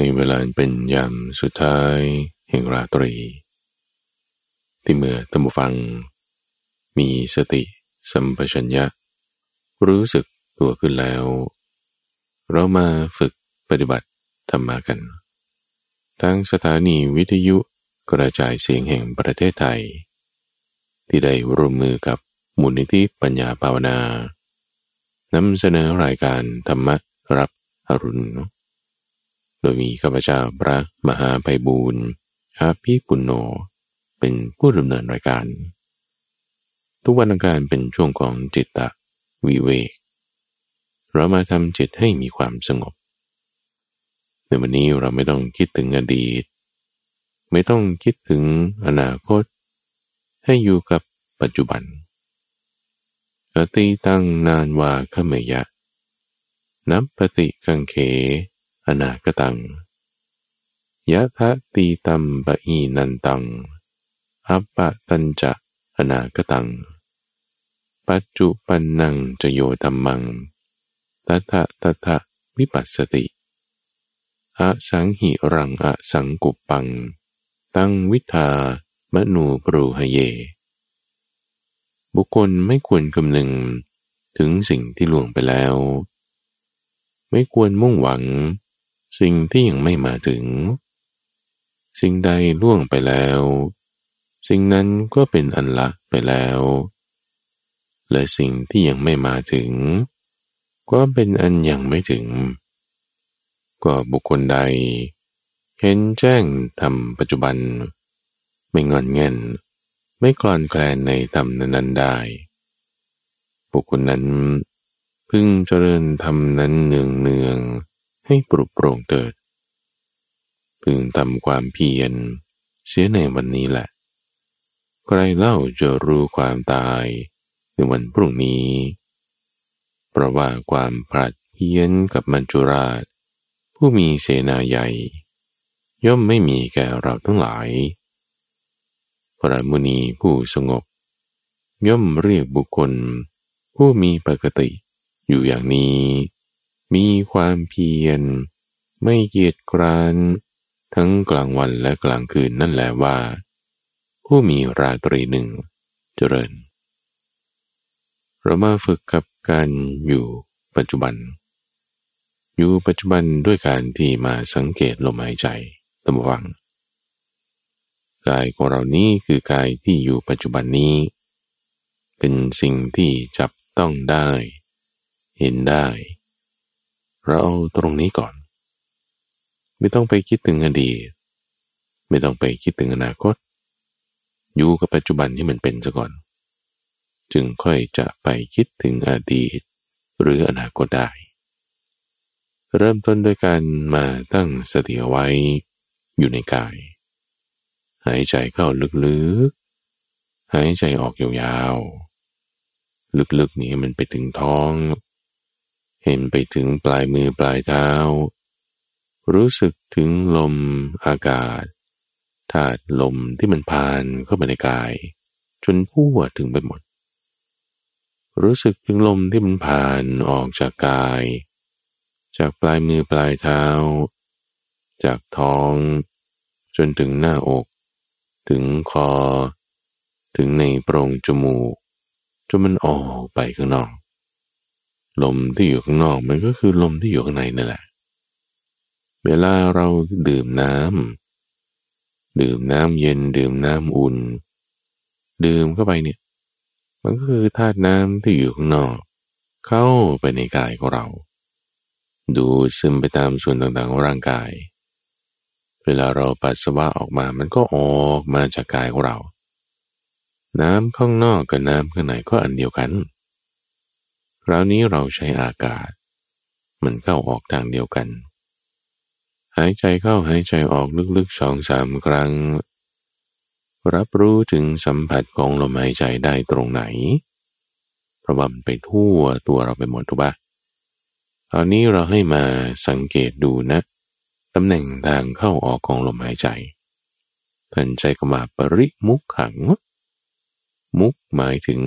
ในเวลาเป็นยามสุดท้ายแห่งราตรี ที่เมื่อตัมบูฟัง มีสติสัมปชัญญะ รู้สึกตัวขึ้นแล้ว เรามาฝึกปฏิบัติธรรมากันทั้งสถานีวิทยุกระจายเสียงแห่งประเทศไทย ที่ได้ร่วมมือกับมูลนิธิปัญญาภาวนานำเสนอรายการธรรมรับอรุณ โดยมีข้าพเจ้าพระมหาไพบูรณ์อาภีปุณโญเป็นผู้ดำเนินรายการ ทุกวันอังการเป็นช่วงของจิตตะวิเวกเรามาทำจิตให้มีความสงบในวันนี้เราไม่ต้องคิดถึงอดีต ไม่ต้องคิดถึงอนาคต ให้อยู่กับปัจจุบันอติตั้งนานวาขเมยะนับปฏิกังเข อนาคตังยะทะตีตัมปะอีนันตัง อัปปะตัญจะอนาคตัง ปัจจุปันนังจะโยธรรมังตัทะตัทะวิปัสสติอสังหิรังอสังกุปปัง ตั้งวิทามนูปรูหเย บุคคลไม่ควรคำนึงถึงสิ่งที่ล่วงไปแล้ว ไม่ควรมุ่งหวัง สิ่งที่ยังไม่มาถึง สิ่งใดล่วงไปแล้ว สิ่งนั้นก็เป็นอันละไปแล้ว และสิ่งที่ยังไม่มาถึง ก็เป็นอันยังไม่ถึง ก็บุคคลใด เห็นแจ้งทำปัจจุบัน ไม่งอนเงิน ไม่คลอนแคลนในธรรมนั้นได้ บุคคลนั้น พึงเจริญธรรมนั้นเนืองเนือง ให้ปรุโปร่งเติด พึงทำความเพียรเสียในวันนี้แหละ ใครเล่าจะรู้ความตายในวันพรุ่งนี้ เพราะว่าความปรัดเพี้ยนกับมัญจุราช ผู้มีเสนาใหญ่ ย่อมไม่มีแก่เราทั้งหลาย พระมุนีผู้สงบ ย่อมเรียกบุคคล ผู้มีปกติอยู่อย่างนี้ มีความเพียร ไม่เกียจคร้าน ทั้งกลางวันและกลางคืนนั่นแหละว่า ผู้มีราตรีหนึ่ง เจริญ เรามาฝึกกับการอยู่ปัจจุบัน อยู่ปัจจุบันด้วยการที่มาสังเกตลมหายใจตั้งวังกายของเรานี้คือกายที่อยู่ปัจจุบันนี้ เป็นสิ่งที่จับต้องได้ เห็นได้ เราเอาตรงนี้ก่อน ไม่ต้องไปคิดถึงอดีต ไม่ต้องไปคิดถึงอนาคต อยู่กับปัจจุบันที่มันเป็นซะก่อน จึงค่อยจะไปคิดถึงอดีต หรืออนาคตได้ เริ่มต้นโดยการมาตั้งสติเอาไว้อยู่ในกาย หายใจเข้าลึกๆ หายใจออกยาวๆ ลึกๆนี้มันไปถึงท้อง เห็นไปถึงปลายมือปลายเท้า รู้สึกถึงลมอากาศธาตุลมที่มันผ่านเข้าไปในกาย จนทั่วถึงไปหมด รู้สึกถึงลมที่มันผ่านออกจากกาย จากปลายมือปลายเท้า จากท้อง จนถึงหน้าอก ถึงคอ ถึงในโพรงจมูกจนมันออกไปข้างนอก ลมที่อยู่ข้างนอกมันก็คือลมที่อยู่ข้างในนั่นแหละ เวลาเราดื่มน้ำดื่มน้ำเย็นดื่มน้ำอุ่น ดื่มเข้าไปเนี่ย มันก็คือธาตุน้ำที่อยู่ข้างนอก เข้าไปในกายของเรา ดูซึมไปตามส่วนต่างๆของร่างกาย เวลาเราปัสสาวะออกมามันก็ออกมาจากกายของเรา น้ำข้างนอกกับน้ำข้างในก็อันเดียวกัน คราวนี้เราใช้อากาศ มันเข้าออกทางเดียวกัน หายใจเข้าหายใจออกลึกๆสองสามครั้ง รับรู้ถึงสัมผัสของลมหายใจได้ตรงไหนเพราะว่ามันไปทั่วตัวเราไปหมดทุกปะตอนนี้เราให้มาสังเกตดูนะตำแหน่งทางเข้าออกของลมหายใจท่านใจคำว่าปริมุขขัง มุกหมายถึง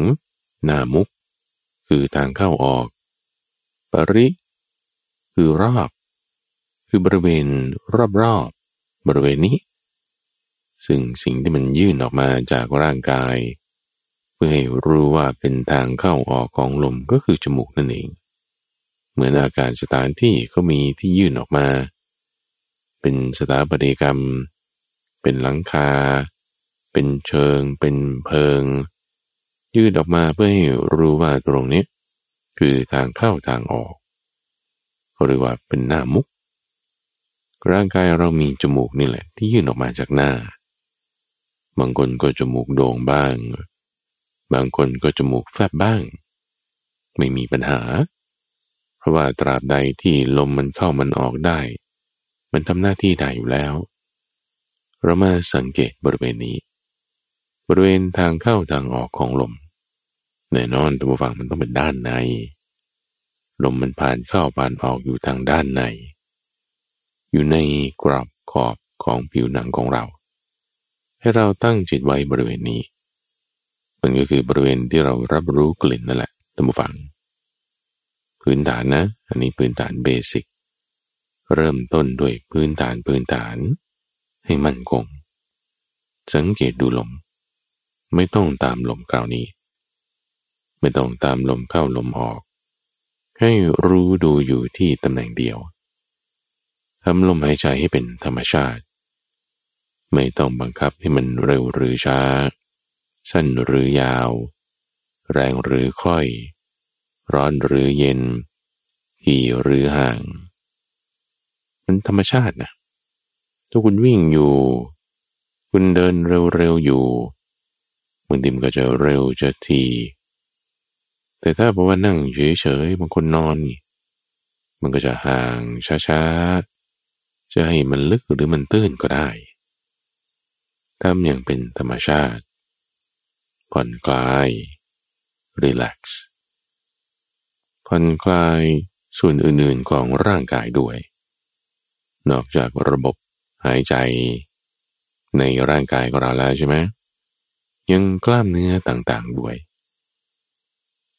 หน้ามุก คือทางเข้าออก ปริ คือรอบ คือบริเวณรอบๆบริเวณนี้ ซึ่งสิ่งที่มันยื่นออกมาจากร่างกาย เพื่อให้รู้ว่าเป็นทางเข้าออกของลมก็คือจมูกนั่นเอง เหมือนอาการสถานที่ก็มีที่ยื่นออกมา เป็นสถาปัตยกรรม เป็นหลังคา เป็นเชิง เป็นเพิง ยื่นออกมาเพื่อให้รู้ว่าตรงนี้ คือทางเข้าทางออกเขาเรียกว่าเป็นหน้ามุก ร่างกายเรามีจมูกนี่แหละ ที่ยื่นออกมาจากหน้า บางคนก็จมูกโด่งบ้าง บางคนก็จมูกแฟบบ้าง ไม่มีปัญหา เพราะว่าตราบใดที่ลมมันเข้ามันออกได้ มันทำหน้าที่ได้อยู่แล้ว เรามาสังเกตบริเวณนี้ บริเวณทางเข้าทางออกของลม แน่นอนตัวฝั่งมันต้องเป็นด้านใน ลมมันผ่านเข้าผ่านออกอยู่ทางด้านใน อยู่ในกรอบขอบของผิวหนังของเรา ให้เราตั้งจิตไว้บริเวณนี้มันก็คือบริเวณที่เรารับรู้กลิ่นนั่นแหละตัมฟัง พื้นฐานนะ อันนี้พื้นฐานเบสิก เริ่มต้นด้วยพื้นฐานพื้นฐานให้มั่นคง สังเกตดูลม ไม่ต้องตามลมคราวนี้ ไม่ต้องตามลมเข้าลมออก ให้รู้ดูอยู่ที่ตำแหน่งเดียวทำลมหายใจให้เป็นธรรมชาติ ไม่ต้องบังคับให้มันเร็วหรือช้า สั้นหรือยาว แรงหรือค่อย ร้อนหรือเย็นที่หรือห่าง มันธรรมชาตินะถ้าคุณวิ่งอยู่ คุณเดินเร็วๆอยู่บางทีมันก็จะเร็วจะที แต่ถ้าบอกว่านั่งเฉยๆบางคนนอนนี่มันก็จะห่างช้าๆ จะให้มันลึกหรือมันตื้นก็ได้ทำอย่างเป็นธรรมชาติ ผ่อนคลาย relax ผ่อนคลายส่วนอื่นๆของร่างกายด้วย นอกจากระบบหายใจ ในร่างกายของเราแล้วใช่ไหมยังกล้ามเนื้อต่างๆด้วย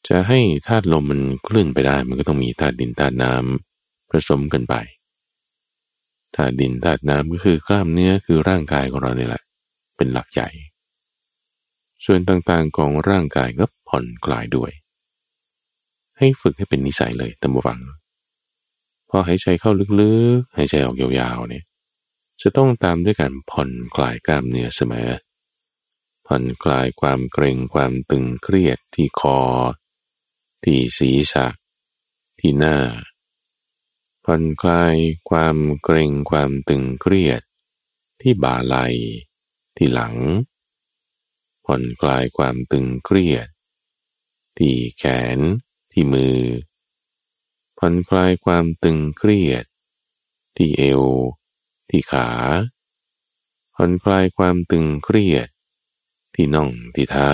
จะให้ธาตุลมมันเคลื่อนไปได้ มันก็ต้องมีธาตุดินธาตุน้ำผสมกันไปธาตุดินธาตุน้ำก็คือกล้ามเนื้อคือร่างกายของเราเนี่ยแหละ เป็นหลักใหญ่ ส่วนต่างๆของร่างกายก็ผ่อนคลายด้วย ให้ฝึกให้เป็นนิสัยเลยตามฟังพอหายใจเข้าลึกๆหายใจออกยาวๆเนี่ยจะต้องตามด้วยการผ่อนคลายกล้ามเนื้อเสมอ ผ่อนคลายความเกร็งความตึงเครียดที่คอ ที่ศีรษะ ที่หน้า ผ่อนคลายความเกรงความตึงเครียด ที่บ่าไหลที่หลัง ผ่อนคลายความตึงเครียด ที่แขน ที่มือ ผ่อนคลายความตึงเครียด ที่เอว ที่ขาผ่อนคลายความตึงเครียด ที่น่องที่เท้า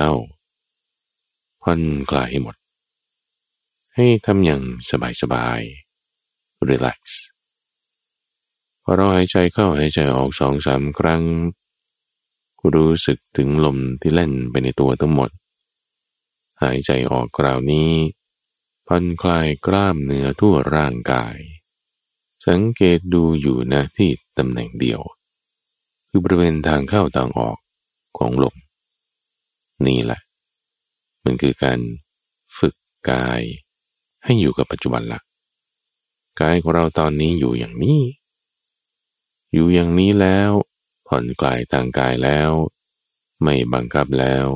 ผ่อนคลายให้หมด ให้ทำอย่างสบายๆ relax พอเราหายใจเข้าหายใจออกสองสามครั้ง รู้สึกถึงลมที่เล่นไปในตัวทั้งหมด หายใจออกคราวนี้ผ่อนคลายกล้ามเนื้อทั่วร่างกาย สังเกตดูอยู่นะที่ตำแหน่งเดียว คือบริเวณทางเข้าทางออกของลม นี่แหละ มันคือการฝึกกาย ให้อยู่กับปัจจุบันละกายของเราตอนนี้อยู่อย่างนี้ อยู่อย่างนี้แล้ว ผ่อนคลายทางกายแล้ว ไม่บังคับแล้ว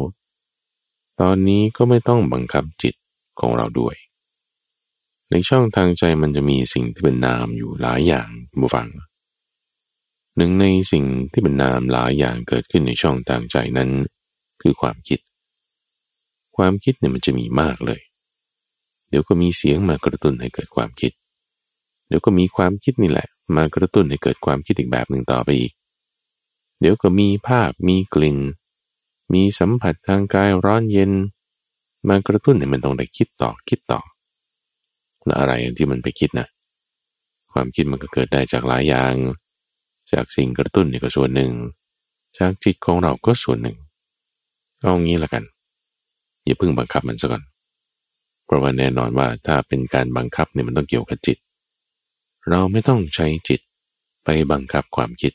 ตอนนี้ก็ไม่ต้องบังคับจิตของเราด้วย ในช่องทางใจมันจะมีสิ่งที่เป็นนามอยู่หลายอย่างบูฟัง หนึ่งในสิ่งที่เป็นนามหลายอย่างเกิดขึ้นในช่องทางใจนั้น คือความคิด ความคิดเนี่ยมันจะมีมากเลย ดี๋ยวก็มีเสียงมากระตุ้นให้เกิดความคิด เดี๋ยวก็มีความคิดนี่แหละ มากระตุ้นให้เกิดความคิดอีกแบบหนึ่งต่อไปอีก เดี๋ยวก็มีภาพมีกลิ่น มีสัมผัสทางกายร้อนเย็น มากระตุ้นให้มันต้องได้คิดต่อคิดต่อแล้วอะไรที่มันไปคิดนะความคิดมันก็เกิดได้จากหลายอย่าง จากสิ่งกระตุ้นนี่ก็ส่วนหนึ่ง จากจิตของเราก็ส่วนหนึ่งเอางี้ละกัน อย่าเพิ่งบังคับมันซะก่อน ราะว่าแน่นอนว่าถ้าเป็นการบังคับเนี่ยมันต้องเกี่ยวกับจิต เราไม่ต้องใช้จิตไปบังคับความคิด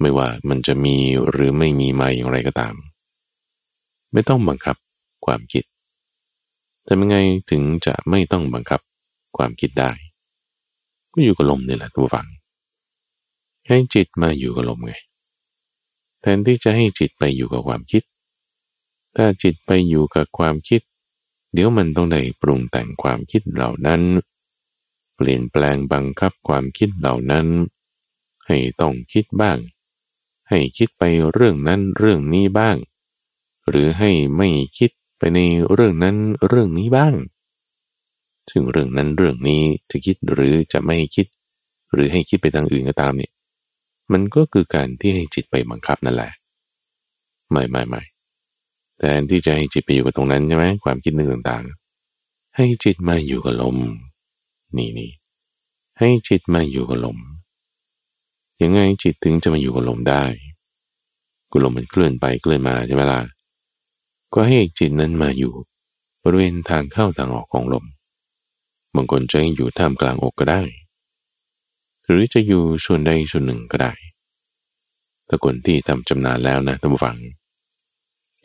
ไม่ว่ามันจะมีหรือไม่มีมาอย่างไรก็ตาม ไม่ต้องบังคับความคิดแต่ยังไงถึงจะไม่ต้องบังคับความคิดได้ ก็อยู่กับลมนี่แหละตัวฟัง ให้จิตมาอยู่กับลมไง แทนที่จะให้จิตไปอยู่กับความคิด ถ้าจิตไปอยู่กับความคิด เดี๋ยวมันต้องได้ปรุงแต่งความคิดเหล่านั้น เปลี่ยนแปลงบังคับความคิดเหล่านั้น ให้ต้องคิดบ้าง ให้คิดไปเรื่องนั้นเรื่องนี้บ้าง หรือให้ไม่คิดไปในเรื่องนั้นเรื่องนี้บ้าง ซึ่งเรื่องนั้นเรื่องนี้จะคิดหรือจะไม่คิด หรือให้คิดไปทางอื่นก็ตามเนี่ย มันก็คือการที่ให้จิตไปบังคับนั่นแหละ ไม่ไม่ไม่ แต่ที่จะให้จิตไปอยู่กับตรงนั้นใช่ไหมความคิดนึกต่างๆ ให้จิตมาอยู่กับลม นี่นี่ให้จิตมาอยู่กับลมยังไงจิตถึงจะมาอยู่กับลมได้กุลมมันเคลื่อนไปเคลื่อนมาใช่ไหมล่ะก็ให้จิตนั้นมาอยู่ บริเวณทางเข้าทางออกของลมบางคนจะอยู่ท่ามกลางอกก็ได้ หรือจะอยู่ส่วนใดส่วนหนึ่งก็ได้ถ้าคนที่ทำจำนานแล้วนะท่านผู้ฟัง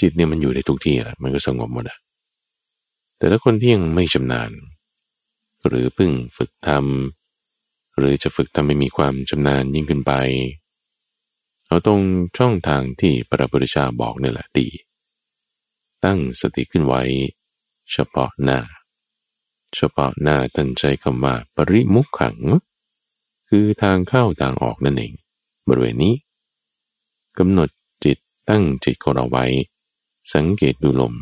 จิตเนี่ยมันอยู่ในทุกที่แหละมันก็สงบหมดอะแต่ถ้าคนที่ยังไม่ชำนาญ หรือเพิ่งฝึกทำหรือจะฝึกทำให้มีความชำนาญยิ่งขึ้นไป เอาตรงช่องทางที่พระพุทธเจ้าบอกนี่แหละดี ตั้งสติขึ้นไว้ เฉพาะหน้า เฉพาะหน้าท่านใช้คำว่าปริมุขขัง คือทางเข้าทางออกนั่นเอง บริเวณนี้กำหนดจิตตั้งจิตของเราไว้ สังเกตดูลม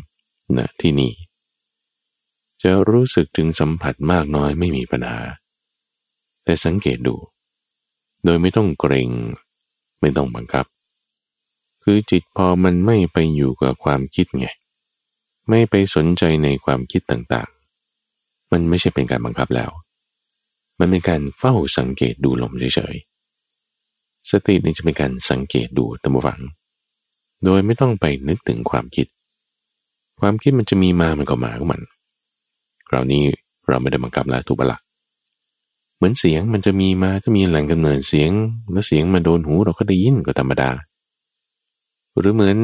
ณที่นี่ จะรู้สึกถึงสัมผัสมากน้อยไม่มีปัญหา แต่สังเกตดู โดยไม่ต้องเกรงไม่ต้องบังคับ คือจิตพอมันไม่ไปอยู่กับความคิดไง ไม่ไปสนใจในความคิดต่างๆ มันไม่ใช่เป็นการบังคับแล้ว มันเป็นการเฝ้าสังเกตดูลมเฉยๆ สตินี่จะเป็นการสังเกตดูตัมฝัง โดยไม่ต้องไปนึกถึงความคิด ความคิดมันจะมีมามันก็มาของมันคราวนี้เราไม่ได้บังคับแล้วถูกปะละ่ะเหมือนเสียงมันจะมีมาจะมีแหล่งกำเนิดเสียง แล้วเสียงมาโดนหูเราก็ได้ยินก็ธรรมดา หรือเหมือน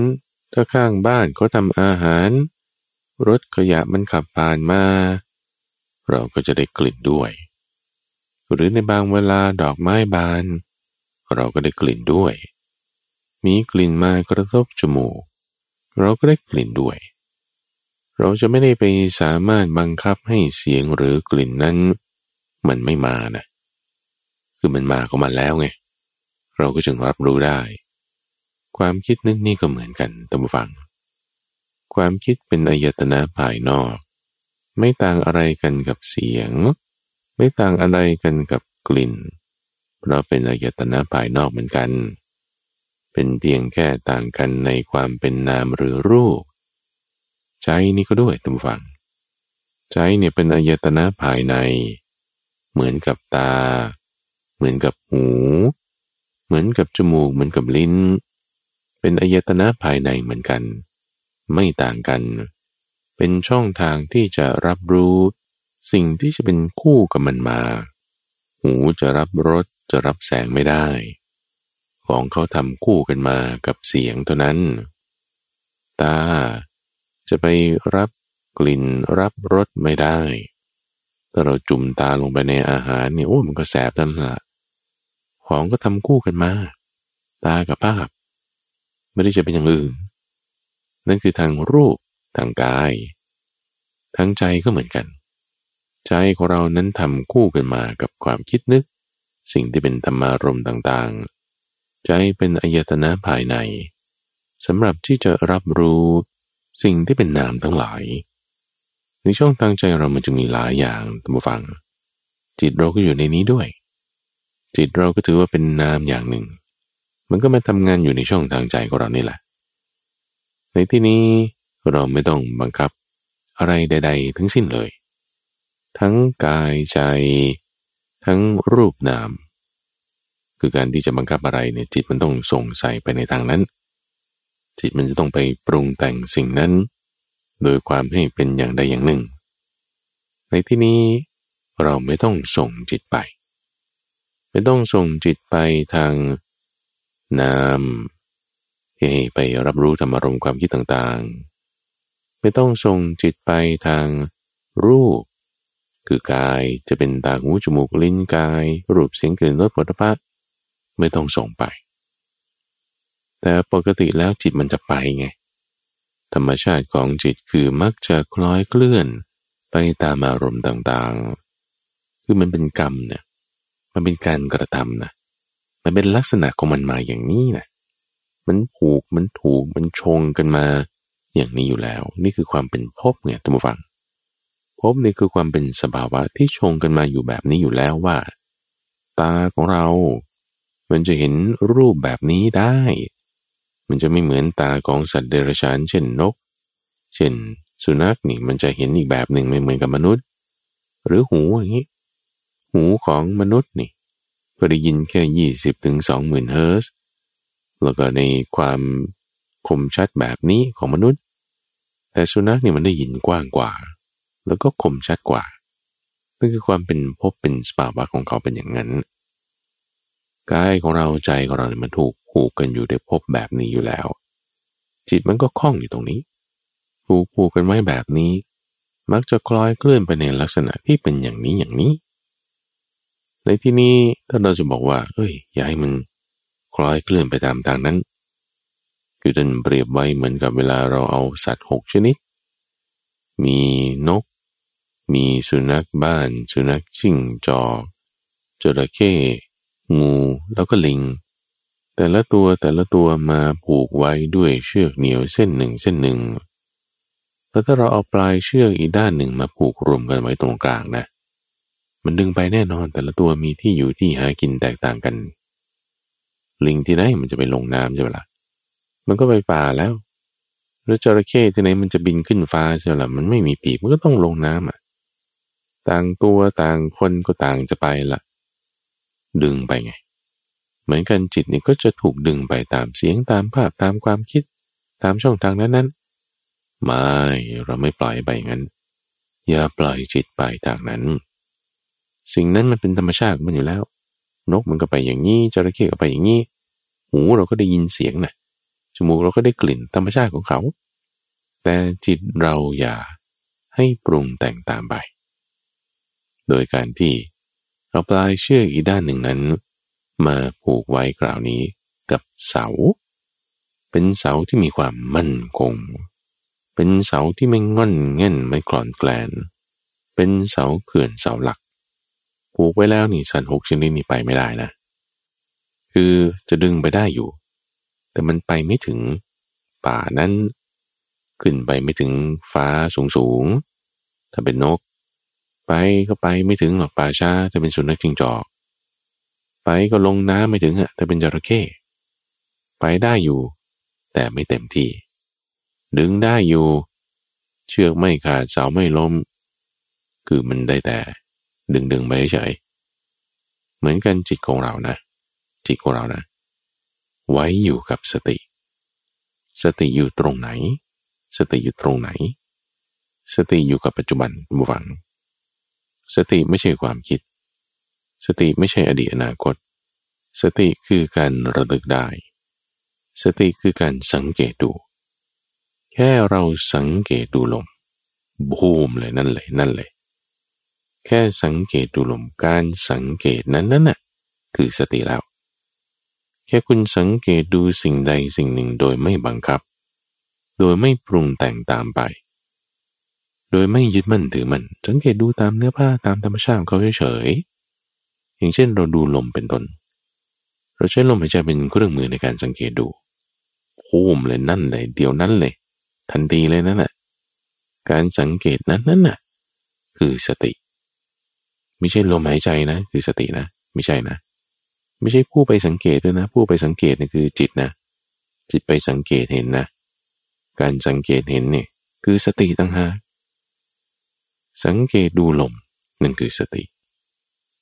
ถ้าข้างบ้านเขาทำอาหาร รถขยะมันขับผ่านมา เราก็จะได้กลิ่นด้วย หรือในบางเวลาดอกไม้บาน เราก็ได้กลิ่นด้วย มีกลิ่นมากระทบจมูก เราก็ได้กลิ่นด้วย เราจะไม่ได้ไปสามารถบังคับให้เสียงหรือกลิ่นนั้น มันไม่มานะ คือมันมาก็มาแล้วไง เราก็จึงรับรู้ได้ ความคิดนึกนี่ก็เหมือนกันตามฟัง ความคิดเป็นอายตนะภายนอก ไม่ต่างอะไรกันกับเสียง ไม่ต่างอะไรกันกับกลิ่น เพราะเป็นอายตนะภายนอกเหมือนกันเป็นเพียงแค่ต่างกันในความเป็นนามหรือรูป ใจนี่ก็ด้วยทุกฝัง ใจเนี่ยเป็นอายตนะภายใน เหมือนกับตา เหมือนกับหู เหมือนกับจมูก เหมือนกับลิ้น เป็นอายตนะภายในเหมือนกัน ไม่ต่างกัน เป็นช่องทางที่จะรับรู้สิ่งที่จะเป็นคู่กับมันมา หูจะรับรสจะรับแสงไม่ได้ ของเขาทำคู่กันมากับเสียงเท่านั้น ตา จะไปรับกลิ่นรับรสไม่ได้ ถ้าเราจุ่มตาลงไปในอาหารเนี่ยโอ้มันก็แสบทั้งละของก็ทำคู่กันมา ตากับภาพ ไม่ได้จะเป็นอย่างอื่น นั่นคือทางรูปทางกายทางใจก็เหมือนกัน ใจของเรานั้นทำคู่กันมากับความคิดนึก สิ่งที่เป็นธรรมารมต่างๆ ใจเป็นอายตนะภายในสำหรับที่จะรับรู้สิ่งที่เป็นนามทั้งหลาย ในช่องทางใจเรามันจะมีหลายอย่างตัมฟัง จิตเราก็อยู่ในนี้ด้วย จิตเราก็ถือว่าเป็นนามอย่างหนึ่ง มันก็มาทำงานอยู่ในช่องทางใจของเรานี่แหละ ในที่นี้เราไม่ต้องบังคับอะไรใด ๆ ทั้งสิ้นเลย ทั้งกายใจ ทั้งรูปนาม คือการที่จะบังคับอะไรเนี่ยจิตมันต้องส่งใส่ไปในทางนั้น จิตมันจะต้องไปปรุงแต่งสิ่งนั้น โดยความให้เป็นอย่างใดอย่างหนึ่ง ในที่นี้เราไม่ต้องส่งจิตไป ไม่ต้องส่งจิตไปทางนามให้ไปรับรู้ธรรมารมความคิดต่างๆ ไม่ต้องส่งจิตไปทางรูป คือกายจะเป็นตาหูจมูกลิ้นกาย รูปเสียงกลิ่นรสผลิตภัณฑ์ ไม่ต้องส่งไป แต่ปกติแล้วจิตมันจะไปไง ธรรมชาติของจิตคือมักจะคล้อยเคลื่อนไปตามอารมณ์ต่างๆ คือมันเป็นกรรมเนี่ยมันเป็นการกระทำนะ มันเป็นลักษณะของมันมาอย่างนี้นะมันผูก มันถูก มันชงกันมาอย่างนี้อยู่แล้ว นี่คือความเป็นภพเนี่ยท่านผู้ฟังภพนี่คือความเป็นสภาวะที่ชงกันมาอยู่แบบนี้อยู่แล้วว่า ตาของเรา มันจะเห็นรูปแบบนี้ได้ มันจะไม่เหมือนตาของสัตว์เดรัจฉาน เช่นนก เช่น สุนัขนี่มันจะเห็นอีกแบบหนึ่งไม่เหมือนกับมนุษย์ หรือหูอย่างนี้ หูของมนุษย์นี่ก็ได้ยินแค่ยี่สิบถึงสองหมื่นเฮิร์ตแล้วก็ในความคมชัดแบบนี้ของมนุษย์ แต่สุนัขนี่มันได้ยินกว้างกว่า แล้วก็คมชัดกว่านั่นคือความเป็นพบเป็นสภาวะของเขาเป็นอย่างนั้น กายของเราใจของเราเนี่ยมันถูกผูกกันอยู่ในพแบบนี้อยู่แล้ว จิตมันก็คล้องอยู่ตรงนี้ผูกผูกกันไว้แบบนี้ มักจะคล้อยเคลื่อนไปในลักษณะที่เป็นอย่างนี้อย่างนี้ ในที่นี้ถ้าเราจะบอกว่า เอ้ยอย่าให้มันคล้อยเคลื่อนไปตามทางนั้น คือท่านเปรียบไว้เหมือนกับเวลาเราเอาสัตว์หกชนิด มีนก มีสุนัขบ้าน สุนัขชิงจอกจระเข้ งูแล้วก็ลิง แต่ละตัวแต่ละตัวมาผูกไว้ด้วยเชือกเหนียวเส้นหนึ่งเส้นหนึ่งแล้วถ้าเราเอาปลายเชือกอีกด้านหนึ่งมาผูกรวมกันไว้ตรงกลางนะ มันดึงไปแน่นอนแต่ละตัวมีที่อยู่ที่หากินแตกต่างกัน ลิงที่ไหนมันจะไปลงน้ำใช่ไหมละ่ะ มันก็ไปป่าแล้ว แล้วจระเข้ที่ไหนมันจะบินขึ้นฟ้าใช่ไหมละ่ะ มันไม่มีปีกมันก็ต้องลงน้ำอะ ต่างตัวต่างคนก็ต่างจะไปล่ะ ดึงไปไง เหมือนกันจิตนี่ก็จะถูกดึงไปตามเสียงตามภาพตามความคิด ตามช่องทางนั้นนั้นไม่เราไม่ปล่อยไปงั้น อย่าปล่อยจิตไปทางนั้น สิ่งนั้นมันเป็นธรรมชาติมันอยู่แล้ว นกมันก็ไปอย่างนี้จระเข้ก็ไปอย่างนี้ หูเราก็ได้ยินเสียงนะจมูกเราก็ได้กลิ่นธรรมชาติของเขา แต่จิตเราอย่าให้ปรุงแต่งตามไป โดยการที่ เอาปลายเชือกอีกด้านหนึ่งนั้น มาผูกไว้กล่าวนี้กับเสา เป็นเสาที่มีความมั่นคง เป็นเสาที่ไม่ง่อนเง่นไม่คลอนแกลน เป็นเสาเขื่อนเสาหลัก ผูกไว้แล้วนี่สัตว์หกชนิดนี้ไปไม่ได้นะ คือจะดึงไปได้อยู่ แต่มันไปไม่ถึงป่านั้น ขึ้นไปไม่ถึงฟ้าสูงสูง ถ้าเป็นนก ไปก็ไปไม่ถึงหรอกป่าช้าถ้าเป็นสุนัขจิงจอก ไปก็ลงน้ำไม่ถึงอะถ้าเป็นจระเข้ไปได้อยู่ แต่ไม่เต็มที่ ดึงได้อยู่ เชือกไม่ขาดเสาไม่ล้ม คือมันได้แต่ ดึงดึงไปเฉยเหมือนกันจิตของเรานะ จิตของเรานะ ไว้อยู่กับสติ สติอยู่ตรงไหน สติอยู่ตรงไหน สติอยู่กับปัจจุบันบุฟัง สติไม่ใช่ความคิด สติไม่ใช่อดีตอนาคต สติคือการระลึกได้ สติคือการสังเกตดู แค่เราสังเกตดูลมบูมเลยนั่นเลยนั่นเลย แค่สังเกตดูลมการสังเกตนั้นนั่นน่ะคือสติแล้ว แค่คุณสังเกตดูสิ่งใดสิ่งหนึ่งโดยไม่บังคับ โดยไม่ปรุงแต่งตามไป โดยไม่ยึดมั่นถือมัน สังเกตดูตามเนื้อผ้าตามธรรมชาติของเขาเฉยๆอย่างเช่นเราดูลมเป็นต้น เราใช้ลมหายใจเป็นเครื่องมือในการสังเกตดูพูมเลยนั่นเลยเดี๋ยวนั้นเลย ทันทีเลยนั่นแหละการสังเกตนั้นนั่นน่ะ คือสติ ไม่ใช่ลมหายใจนะ คือสตินะ ไม่ใช่นะ ไม่ใช่ผู้ไปสังเกตด้วยนะ ผู้ไปสังเกตนี่คือจิตนะ จิตไปสังเกตเห็นนะ การสังเกตเห็นเนี่ยคือสติตั้งหาก สังเกตดูลมนั่นคือสติ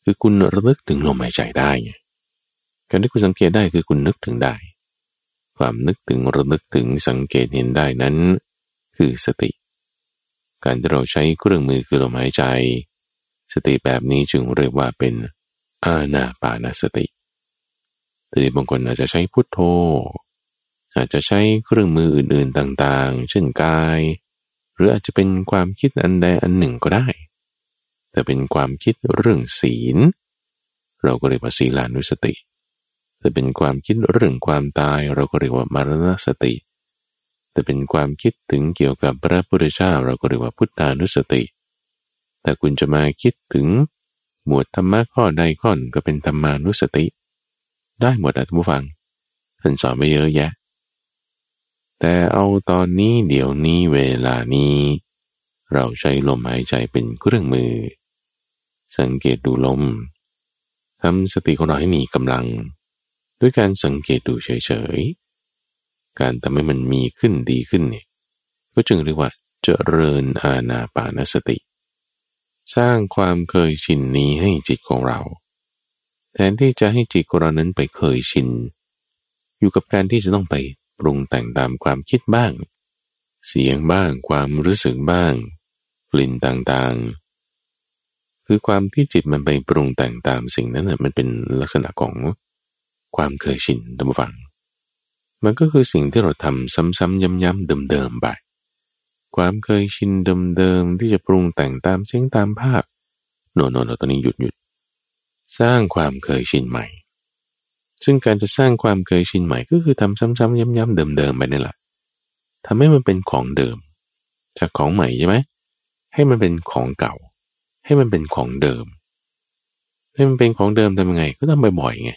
คือคุณระลึกถึงลมหายใจได้ไงการที่คุณสังเกตได้คือคุณนึกถึงได้ ความนึกถึงระลึกถึงสังเกตเห็นได้นั้น คือสติ การที่เราใช้เครื่องมือคือลมหายใจ สติแบบนี้จึงเรียกว่าเป็นอาณาปานสติหรือบางคนอาจจะใช้พุทโธ อาจจะใช้เครื่องมืออื่นๆต่างๆ เช่นกาย หรืออาจจะเป็นความคิดอันใดอันหนึ่งก็ได้ แต่เป็นความคิดเรื่องศีล เราก็เรียกว่าศีลานุสติแต่เป็นความคิดเรื่องความตายเราก็เรียกว่ามรณสติ แต่เป็นความคิดถึงเกี่ยวกับพระพุทธเจ้าเราก็เรียกว่าพุทธานุสติ แต่คุณจะมาคิดถึงหมวดธรรมะข้อใดข้อหนึ่งก็เป็นธรรมานุสติ ได้หมดอะท่านผู้ฟังท่านสอนไปเยอะแยะ แต่เอาตอนนี้เดี๋ยวนี้เวลานี้ เราใช้ลมหายใจเป็นเครื่องมือ สังเกตดูลมทำสติของเราให้มีกำลัง ด้วยการสังเกตดูเฉยๆ การทำให้มันมีขึ้นดีขึ้นเนี่ยก็จึงเรียกว่าเจริญอาณาปานสติ สร้างความเคยชินนี้ให้จิตของเรา แทนที่จะให้จิตของเรานั้นไปเคยชิน อยู่กับการที่จะต้องไป ปรุงแต่งตามความคิดบ้าง เสียงบ้าง ความรู้สึกบ้าง กลิ่นต่างๆ คือความที่จิตมันไปปรุงแต่งตามสิ่งนั้นมันเป็นลักษณะของความเคยชินดัมฟัง มันก็คือสิ่งที่เราทำซ้ำๆย้ำๆเดิมๆไปความเคยชินเดิมๆที่จะปรุงแต่งตามเสียงตามภาพ โนโนโนตอนนี้หยุดหยุดสร้างความเคยชินใหม่ ซึ่งการจะสร้างความเคยชินใหม่ก็คือทำซ้ำๆย้ำๆเดิมๆไปนี่แหละทำให้มันเป็นของเดิม จากของใหม่ใช่ไหมให้มันเป็นของเก่า ให้มันเป็นของเดิม ให้มันเป็นของเดิมทำยังไง ก็ต้องบ่อยๆไง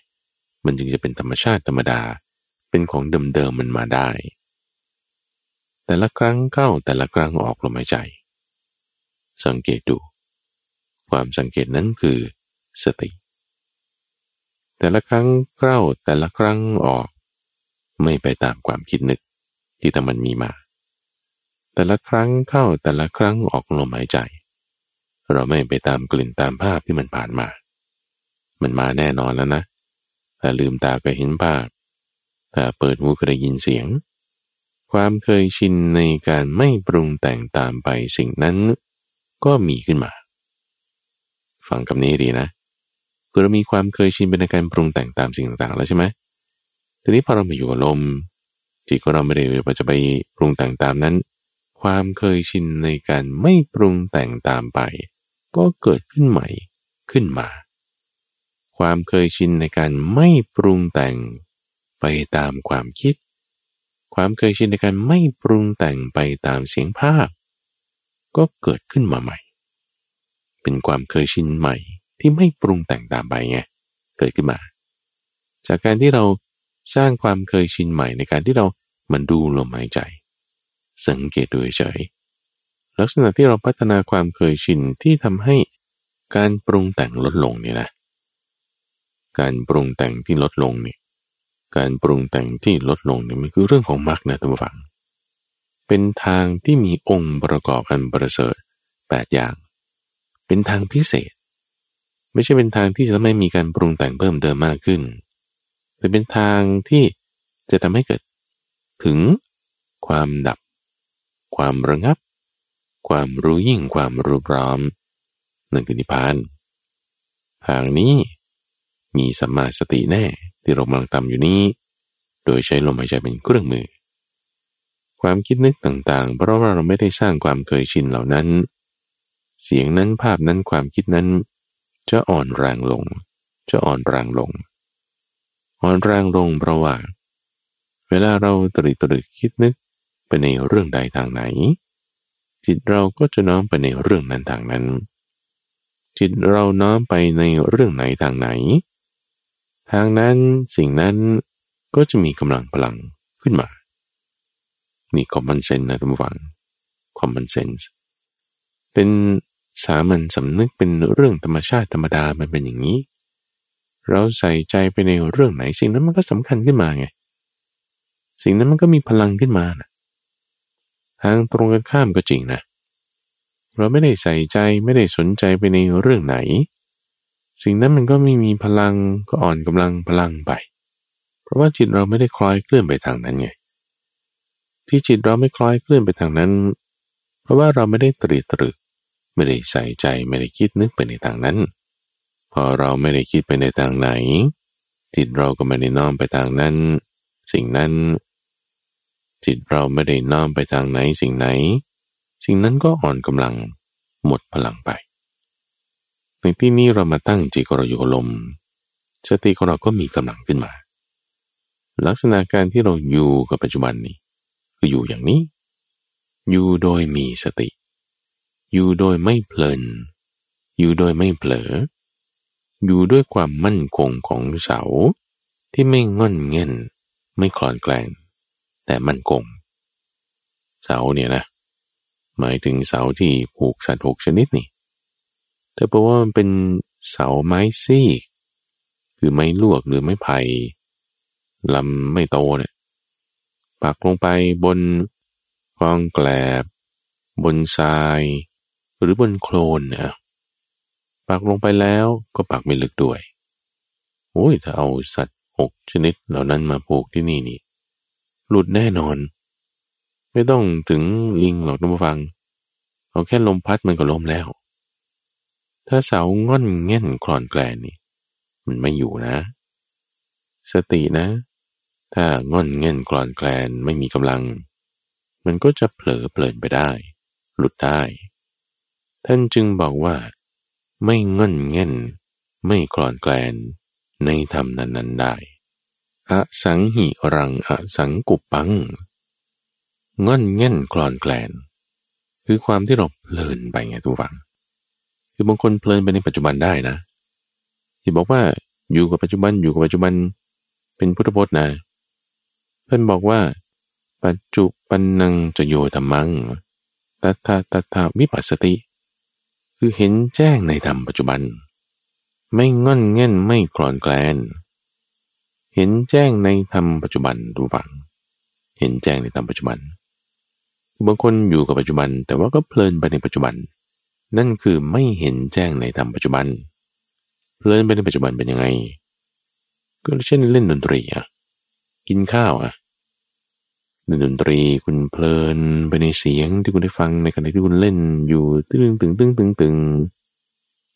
มันจึงจะเป็นธรรมชาติธรรมดา เป็นของเดิมๆมันมาได้ แต่ละครั้งเข้าแต่ละครั้งออกลมหายใจ สังเกตดู ความสังเกตนั้นคือสติ แต่ละครั้งเข้าแต่ละครั้งออก ไม่ไปตามความคิดนึกที่ทำมันมีมา แต่ละครั้งเข้าแต่ละครั้งออกลมหายใจ เราไม่ไปตามกลิ่นตามภาพที่มันผ่านมา มันมาแน่นอนแล้วนะถ้าลืมตาก็เห็นภาพ ถ้าเปิดหูก็ได้ยินเสียง ความเคยชินในการไม่ปรุงแต่งตามไปสิ่งนั้น ก็มีขึ้นมา ฟังคำนี้ดีนะ คือเรามีความเคยชินเป็นการปรุงแต่งตามสิ่งต่างๆ แล้วใช่ไหมทีนี้พอเรามาอยู่กับลมจิตของเราไม่ได้ว่าจะไปปรุงแต่งตามนั้น ความเคยชินในการไม่ปรุงแต่งตามไป ก็เกิดขึ้นใหม่ขึ้นมา ความเคยชินในการไม่ปรุงแต่งไปตามความคิด ความเคยชินในการไม่ปรุงแต่งไปตามเสียงภาพ ก็เกิดขึ้นมาใหม่ เป็นความเคยชินใหม่ ที่ไม่ปรุงแต่งตามไปไงเกิดขึ้นมา จากการที่เราสร้างความเคยชินใหม่ในการที่เรามันดูลมหายใจ สังเกตดูเฉยลักษณะที่เราพัฒนาความเคยชินที่ทำให้การปรุงแต่งลดลงเนี่ยนะการปรุงแต่งที่ลดลงเนี่ยการปรุงแต่งที่ลดลงเนี่ยมันคือเรื่องของมรรคนะท่านผู้ฟัง เป็นทางที่มีองค์ประกอบอันประเสริฐแปดอย่าง เป็นทางพิเศษ ไม่ใช่เป็นทางที่จะไม่มีการปรุงแต่งเพิ่มเติมมากขึ้น แต่เป็นทางที่จะทำให้เกิด ถึง ความดับ ความระงับ ความรู้ยิ่งความรู้พร้อมนั่นคือนิพพาน ทางนี้มีสัมมาสติแน่ที่เรากำลังทำอยู่นี้ โดยใช้ลมหายใจเป็นเครื่องมือ ความคิดนึกต่างๆ เพราะว่าเราไม่ได้สร้างความเคยชินเหล่านั้น เสียงนั้นภาพนั้นความคิดนั้น จะอ่อนแรงลง จะอ่อนแรงลง อ่อนแรงลงเพราะว่า เวลาเราตริตรึกคิดนึกไปในเรื่องใดทางไหน จิตเราก็จะน้อมไปในเรื่องนั้นทางนั้น จิตเราน้อมไปในเรื่องไหนทางไหน ทางนั้นสิ่งนั้นก็จะมีกำลังพลังขึ้นมา นี่ common sense นะท่านผู้ฟัง common sense เป็น สามัญสำนึกเป็นเรื่องธรรมชาติธรรมดามันเป็นอย่างนี้ เราใส่ใจไปในเรื่องไหนสิ่งนั้นมันก็สำคัญขึ้นมาไง สิ่งนั้นมันก็มีพลังขึ้นมานะทางตรงกันข้ามก็จริงนะ เราไม่ได้ใส่ใจไม่ได้สนใจไปในเรื่องไหน สิ่งนั้นมันก็ไม่มีพลังก็อ่อนกำลังพลังไป เพราะว่าจิตเราไม่ได้คล้อยเคลื่อนไปทางนั้นไง ที่จิตเราไม่คล้อยเคลื่อนไปทางนั้น เพราะว่าเราไม่ได้ตรีตรึก ไม่ได้ใส่ใจไม่ได้คิดนึกไปในทางนั้น พอเราไม่ได้คิดไปในทางไหน จิตเราก็ไม่ได้น้อมไปทางนั้น สิ่งนั้น จิตเราไม่ได้น้อมไปทางไหนสิ่งไหน สิ่งนั้นก็อ่อนกำลังหมดพลังไปในที่นี้เรามาตั้งจิตเราอยู่ลมสติของเราก็มีกำลังขึ้นมา ลักษณะการที่เราอยู่กับปัจจุบันนี้คืออยู่อย่างนี้ อยู่โดยมีสติ อยู่โดยไม่เพลิน อยู่โดยไม่เผลอ อยู่ด้วยความมั่นคงของเสา ที่ไม่งอนเง่นไม่คลอนแกลงแต่มั่นคง เสาเนี่ยนะ หมายถึงเสาที่ผูกสัตว์หกชนิดนี่ แต่เพราะว่ามันเป็นเสาไม้ซีกคือไม้ลวกหรือไม้ไผ่ลำไม่โตเนี่ยปักลงไปบนกองแกลบบนทราย หรือบนโคลนนะปักลงไปแล้วก็ปักไม่ลึกด้วยโอ้ยถ้าเอาสัตว์หกชนิดเหล่านั้นมาผูกที่นี่นี่ หลุดแน่นอน ไม่ต้องถึงลิงหรอกทุกฟัง เอาแค่ลมพัดมันก็ล้มแล้ว ถ้าเสาง่อนเง่นคลอนแกลนนี่ มันไม่อยู่นะ สตินะ ถ้าง่อนเง่นกลอนแกลนไม่มีกำลัง มันก็จะเผลอเปลินไปได้ หลุดได้ ท่านจึงบอกว่า ไม่ง่อนเง่น ไม่กลอนแกลน ในธรรมนั้นๆได้อสังหิรังอสังกุปังง่อนเง่นกลอนแกลน คือความที่เราเพลินไปไงทุกฝัง คือบางคนเพลินไปในปัจจุบันได้นะ ที่บอกว่าอยู่กับปัจจุบันอยู่กับปัจจุบัน เป็นพุทธพจน์นะท่านบอกว่า ปัจจุบันนังจะโยธรรมังตัทาตัทาวิปัสสติ คือเห็นแจ้งในธรรมปัจจุบัน ไม่ง่อนเง่นไม่กรอนแกลน เห็นแจ้งในธรรมปัจจุบันดูฝัง เห็นแจ้งในธรรมปัจจุบันบางคนอยู่กับปัจจุบัน แต่ว่าก็เพลินไปในปัจจุบัน นั่นคือไม่เห็นแจ้งในธรรมปัจจุบัน เพลินไปในปัจจุบันเป็นยังไง ก็เช่นเล่นดนตรีอะกินข้าวอะ เล่นดนตรีคุณเพลินไปในเสียงที่คุณได้ฟังในขณะที่คุณเล่นอยู่ตึงตึงตึงตึงตึง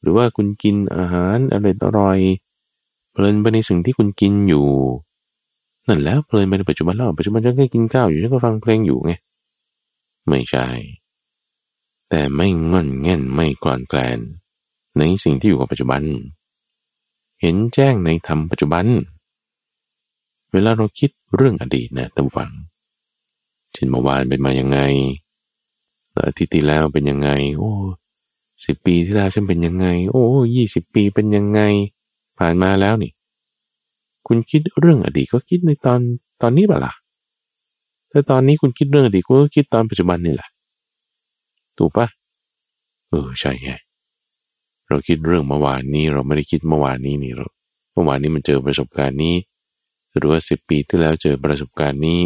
หรือว่าคุณกินอาหารอะไรอร่อย เพลินไปในสิ่งที่คุณกินอยู่ นั่นแล้วเพลินไปในปัจจุบันแล้วปัจจุบันฉันก็กินข้าวอยู่ฉันก็ฟังเพลงอยู่ไงไม่ใช่ แต่ไม่งอนแง่นไม่กรอนแกลน ในสิ่งที่อยู่กับปัจจุบัน เห็นแจ้งในธรรมปัจจุบัน เวลาเราคิดเรื่องอดีตนะตั้งฟัง เช่นเมื่อวานเป็นมายังไงอาทิตย์ที่แล้วเป็นยังไง โอ้สิบปีที่แล้วฉันเป็นยังไง โอ้ยี่สิบปีเป็นยังไง ผ่านมาแล้วนี่ คุณคิดเรื่องอดีตก็คิดในตอนตอนนี้เปล่าถ้าตอนนี้คุณคิดเรื่องอดีตคุณก็คิดตอนปัจจุบันนี่แหละถูกปะเออใช่ไงเราคิดเรื่องเมื่อวานนี้ เราไม่ได้คิดเมื่อวานนี้นี่เราเมื่อวานนี้มันเจอประสบการณ์นี้ หรือว่าสิบปีที่แล้วเจอประสบการณ์นี้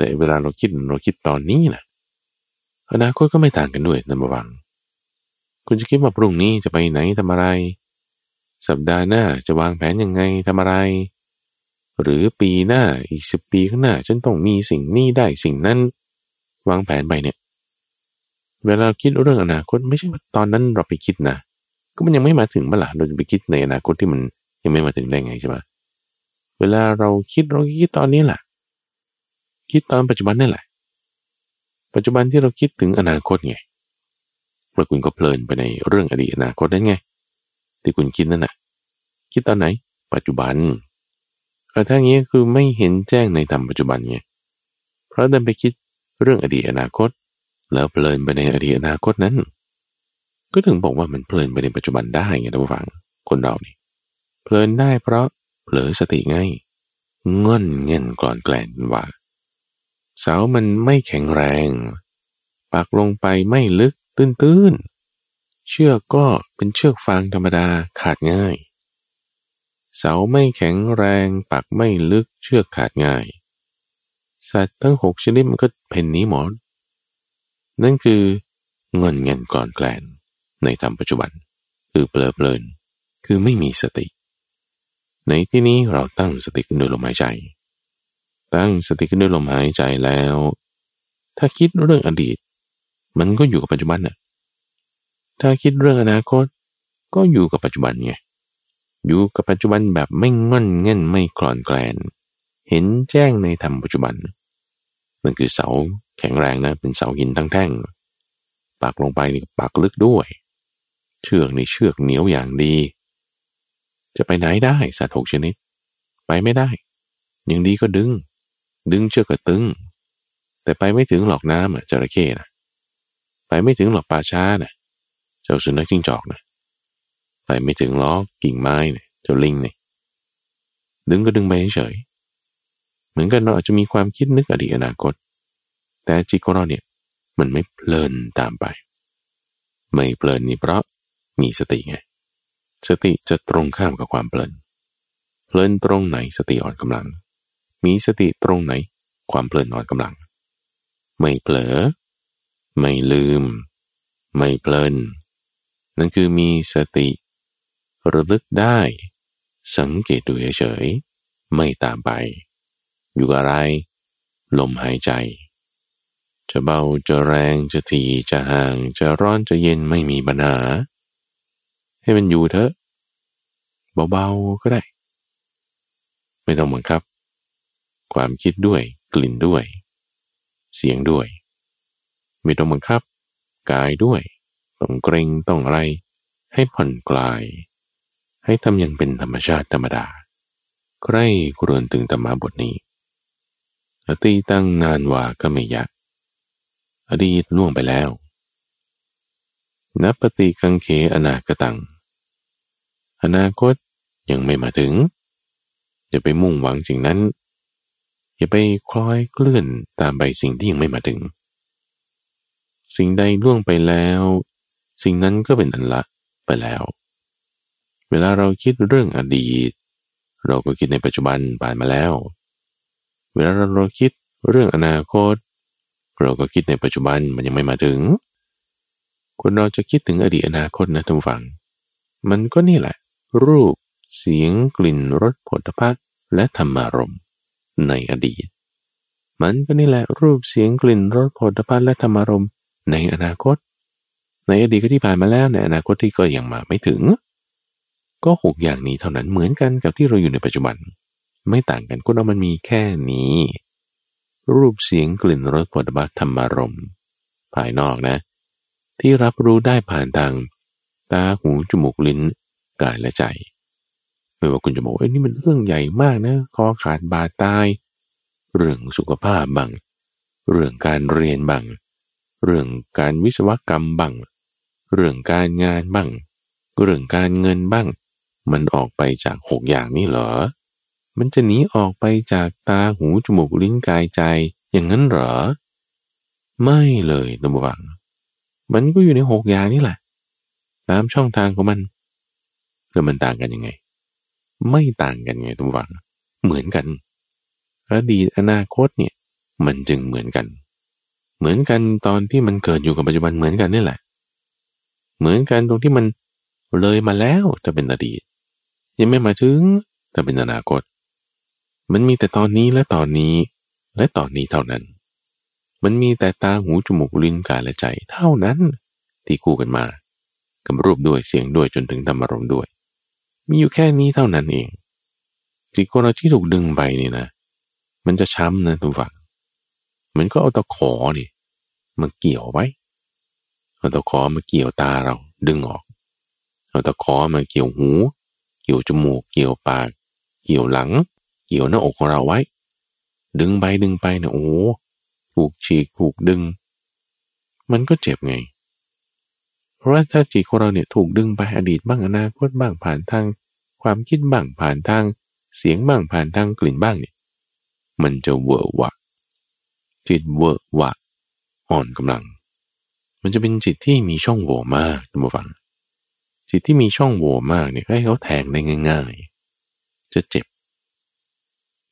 แต่เวลาเราคิดเราคิดตอนนี้นะอนาคตก็ไม่ต่างกันด้วยนะบวัง คุณจะคิดว่าพรุ่งนี้จะไปไหนทำอะไร สัปดาห์หน้าจะวางแผนยังไงทำอะไร หรือปีหน้าอีกสิบปีข้างหน้าฉันต้องมีสิ่งนี้ได้สิ่งนั้น วางแผนไปเนี่ย เวลาคิดเรื่องอนาคตไม่ใช่ว่าตอนนั้นเราไปคิดนะ ก็มันยังไม่มาถึงเมื่อไหร่เราจะไปคิดในอนาคตที่มันยังไม่มาถึงได้ไงใช่ไหมเวลาเราคิดเราคิดตอนนี้แหละ คิดตอนปัจจุบันนี่แหละ ปัจจุบันที่เราคิดถึงอนาคตไงเมื่อคุณก็เพลินไปในเรื่องอดีตอนาคตนั่นไง ที่คุณคิดนั่นน่ะ คิดตอนไหน ปัจจุบันแต่ถ้างี้คือไม่เห็นแจ้งในธรรมปัจจุบันไง เพราะดินไปคิดเรื่องอดีตอนาคต แล้วเพลินไปในอดีตอนาคตนั้น ก็ถึงบอกว่ามันเพลินไปในปัจจุบันได้ไงท่านผู้ฟังคนเรานี่ เพลินได้เพราะเผลอสติไงเง่นเงินกรอนแกลนว่า เสามันไม่แข็งแรง ปักลงไปไม่ลึกตื้นๆ เชือกก็เป็นเชือกฟางธรรมดาขาดง่าย เสาไม่แข็งแรง ปักไม่ลึกเชือกขาดง่าย สัตว์ทั้งหกชนิดมันก็เพ่นนี้หมดนั่นคือเงินเงินก่อนแกลนในธรรมปัจจุบัน คือเปลอเพลิน คือไม่มีสติ ในที่นี้เราตั้งสติขึ้นด้วยลมหายใจ ตั้งสติขึ้นด้วยลมหายใจแล้ว ถ้าคิดเรื่องอดีต มันก็อยู่กับปัจจุบันน่ะถ้าคิดเรื่องอนาคต ก็อยู่กับปัจจุบันไงอยู่กับปัจจุบันแบบไม่งอนเง่นไม่คลอนแกลน เห็นแจ้งในธรรมปัจจุบันมันคือเสาแข็งแรงนะเป็นเสาหินทั้งแท่งปักลงไปนี่ปักลึกด้วย เชือกในเชือกเหนียวอย่างดี จะไปไหนได้สัตว์หกชนิด ไปไม่ได้ อย่างดีก็ดึง ดึงเชือกก็ตึง แต่ไปไม่ถึงหลอกน้ำอะจระเข้นะไปไม่ถึงหลอกปลาช้านะเจ้าสุนัขจิ้งจอกนะไปไม่ถึงล้อกิ่งไม้เนี่ยเจ้าลิงเนี่ยดึงก็ดึงไปเฉยเหมือนกันเราอาจจะมีความคิดนึกอดีตอนาคต แต่จิตของเราเนี่ยมันไม่เพลินตามไป ไม่เพลินนี่เพราะมีสติไง สติจะตรงข้ามกับความเพลิน เพลินตรงไหนสติอ่อนกำลัง มีสติตรงไหน ความเพลินอ่อนกำลัง ไม่เผลอ ไม่ลืม ไม่เพลิน นั่นคือมีสติระลึกได้ สังเกตดูเฉยๆไม่ตามไป อยู่อะไร ลมหายใจ จะเบาจะแรงจะทีจะห่างจะร้อนจะเย็นไม่มีปัญหา ให้มันอยู่เถอะ เบาๆก็ได้ ไม่ต้องบังคับ ความคิดด้วย กลิ่นด้วย เสียงด้วย ไม่ต้องบังคับ กายด้วยต้องเกรงต้องอะไร ให้ผ่อนคลาย ให้ทำอย่างเป็นธรรมชาติธรรมดา ใครกรวนตึงธรรมาบทนี้อตีตั้งนานว่าก็ไม่ยากอดีตล่วงไปแล้วนับปฏิกังเขอนาคตัง อนาคตยังไม่มาถึงอย่าไปมุ่งหวังสิ่งนั้น อย่าไปคล้อยเคลื่อนตามไปสิ่งที่ยังไม่มาถึง สิ่งใดล่วงไปแล้ว สิ่งนั้นก็เป็นอันละไปแล้ว เวลาเราคิดเรื่องอดีต เราก็คิดในปัจจุบันผ่านมาแล้ว เวลาเราคิดเรื่องอนาคต เราก็คิดในปัจจุบันมันยังไม่มาถึง คนเราจะคิดถึงอดีตอนาคตนะท่านฟัง มันก็นี่แหละ รูป เสียงกลิ่นรสผลิภัณฑ์และธรรมารม ในอดีต มันก็นี่แหละรูปเสียงกลิ่นรสผลิภัณฑ์และธรรมารมในอนาคต ในอดีตก็ที่ผ่านมาแล้วในอนาคตที่ก็ยังมาไม่ถึง ก็หกอย่างนี้เท่านั้นเหมือนกันกับที่เราอยู่ในปัจจุบัน ไม่ต่างกันคนเรามันมีแค่นี้ รูปเสียงกลิ่นรสผลิภัณฑ์ธรรมารมภายนอกนะ ที่รับรู้ได้ผ่านทางตาหูจมูกลิ้นกายและใจ ไม่ว่าคุณจะบอกว่านี่มันเรื่องใหญ่มากนะคอขาดบาดตาย เรื่องสุขภาพบัง เรื่องการเรียนบัง เรื่องการวิศวกรรมบัง เรื่องการงานบ้างเรื่องการเงินบ้าง มันออกไปจากหกอย่างนี้เหรอ มันจะหนีออกไปจากตาหูจมูกลิ้นกายใจอย่างนั้นเหรอ ไม่เลยนบวัง มันก็อยู่ในหกอย่างนี่แหละ ตามช่องทางของมัน แล้วมันต่างกันยังไง ไม่ต่างกันไงนบวัง เหมือนกันอดีตอนาคตเนี่ย มันจึงเหมือนกัน เหมือนกันตอนที่มันเกิดอยู่กับปัจจุบันเหมือนกันนี่แหละ เหมือนกันตรงที่มันเลยมาแล้วจะเป็นอดีต ยังไม่มาถึงจะเป็นอนาคต มันมีแต่ตอนนี้และตอนนี้ และตอนนี้เท่านั้น มันมีแต่ตาหูจมูกลิ้นกายและใจเท่านั้น ที่คู่กันมากับรูปด้วยเสียงด้วยจนถึงธรรมารมด้วย มีอยู่แค่นี้เท่านั้นเองจิตของเราที่ถูกดึงไปนี่นะ มันจะช้ำนะทุกฝังมันก็เอาตะขอนี่มาเกี่ยวไว้ เอาตะขอมาเกี่ยวตาเราดึงออก เอาตะขอมาเกี่ยวหู เกี่ยวจมูก เกี่ยวปาก เกี่ยวหลัง เกี่ยวหน้าอกของเราไว้ ดึงไปดึงไปนะโอ้ถูกฉีกถูกดึง มันก็เจ็บไง เพราะว่าถ้าจิตของเราเนี่ยถูกดึงไปอดีตบ้างอนาคตบ้างผ่านทาง ความคิดบ้างผ่านทางเสียงบ้างผ่านทางกลิ่นบ้างเนี่ยมันจะเวอร์วะจิตเวอร์วะอ่อนกำลัง มันจะเป็นจิตที่มีช่องโหว่มากทุกฝัง จิตที่มีช่องโหว่มากเนี่ยให้เขาแทงได้ง่าย ๆ จะเจ็บ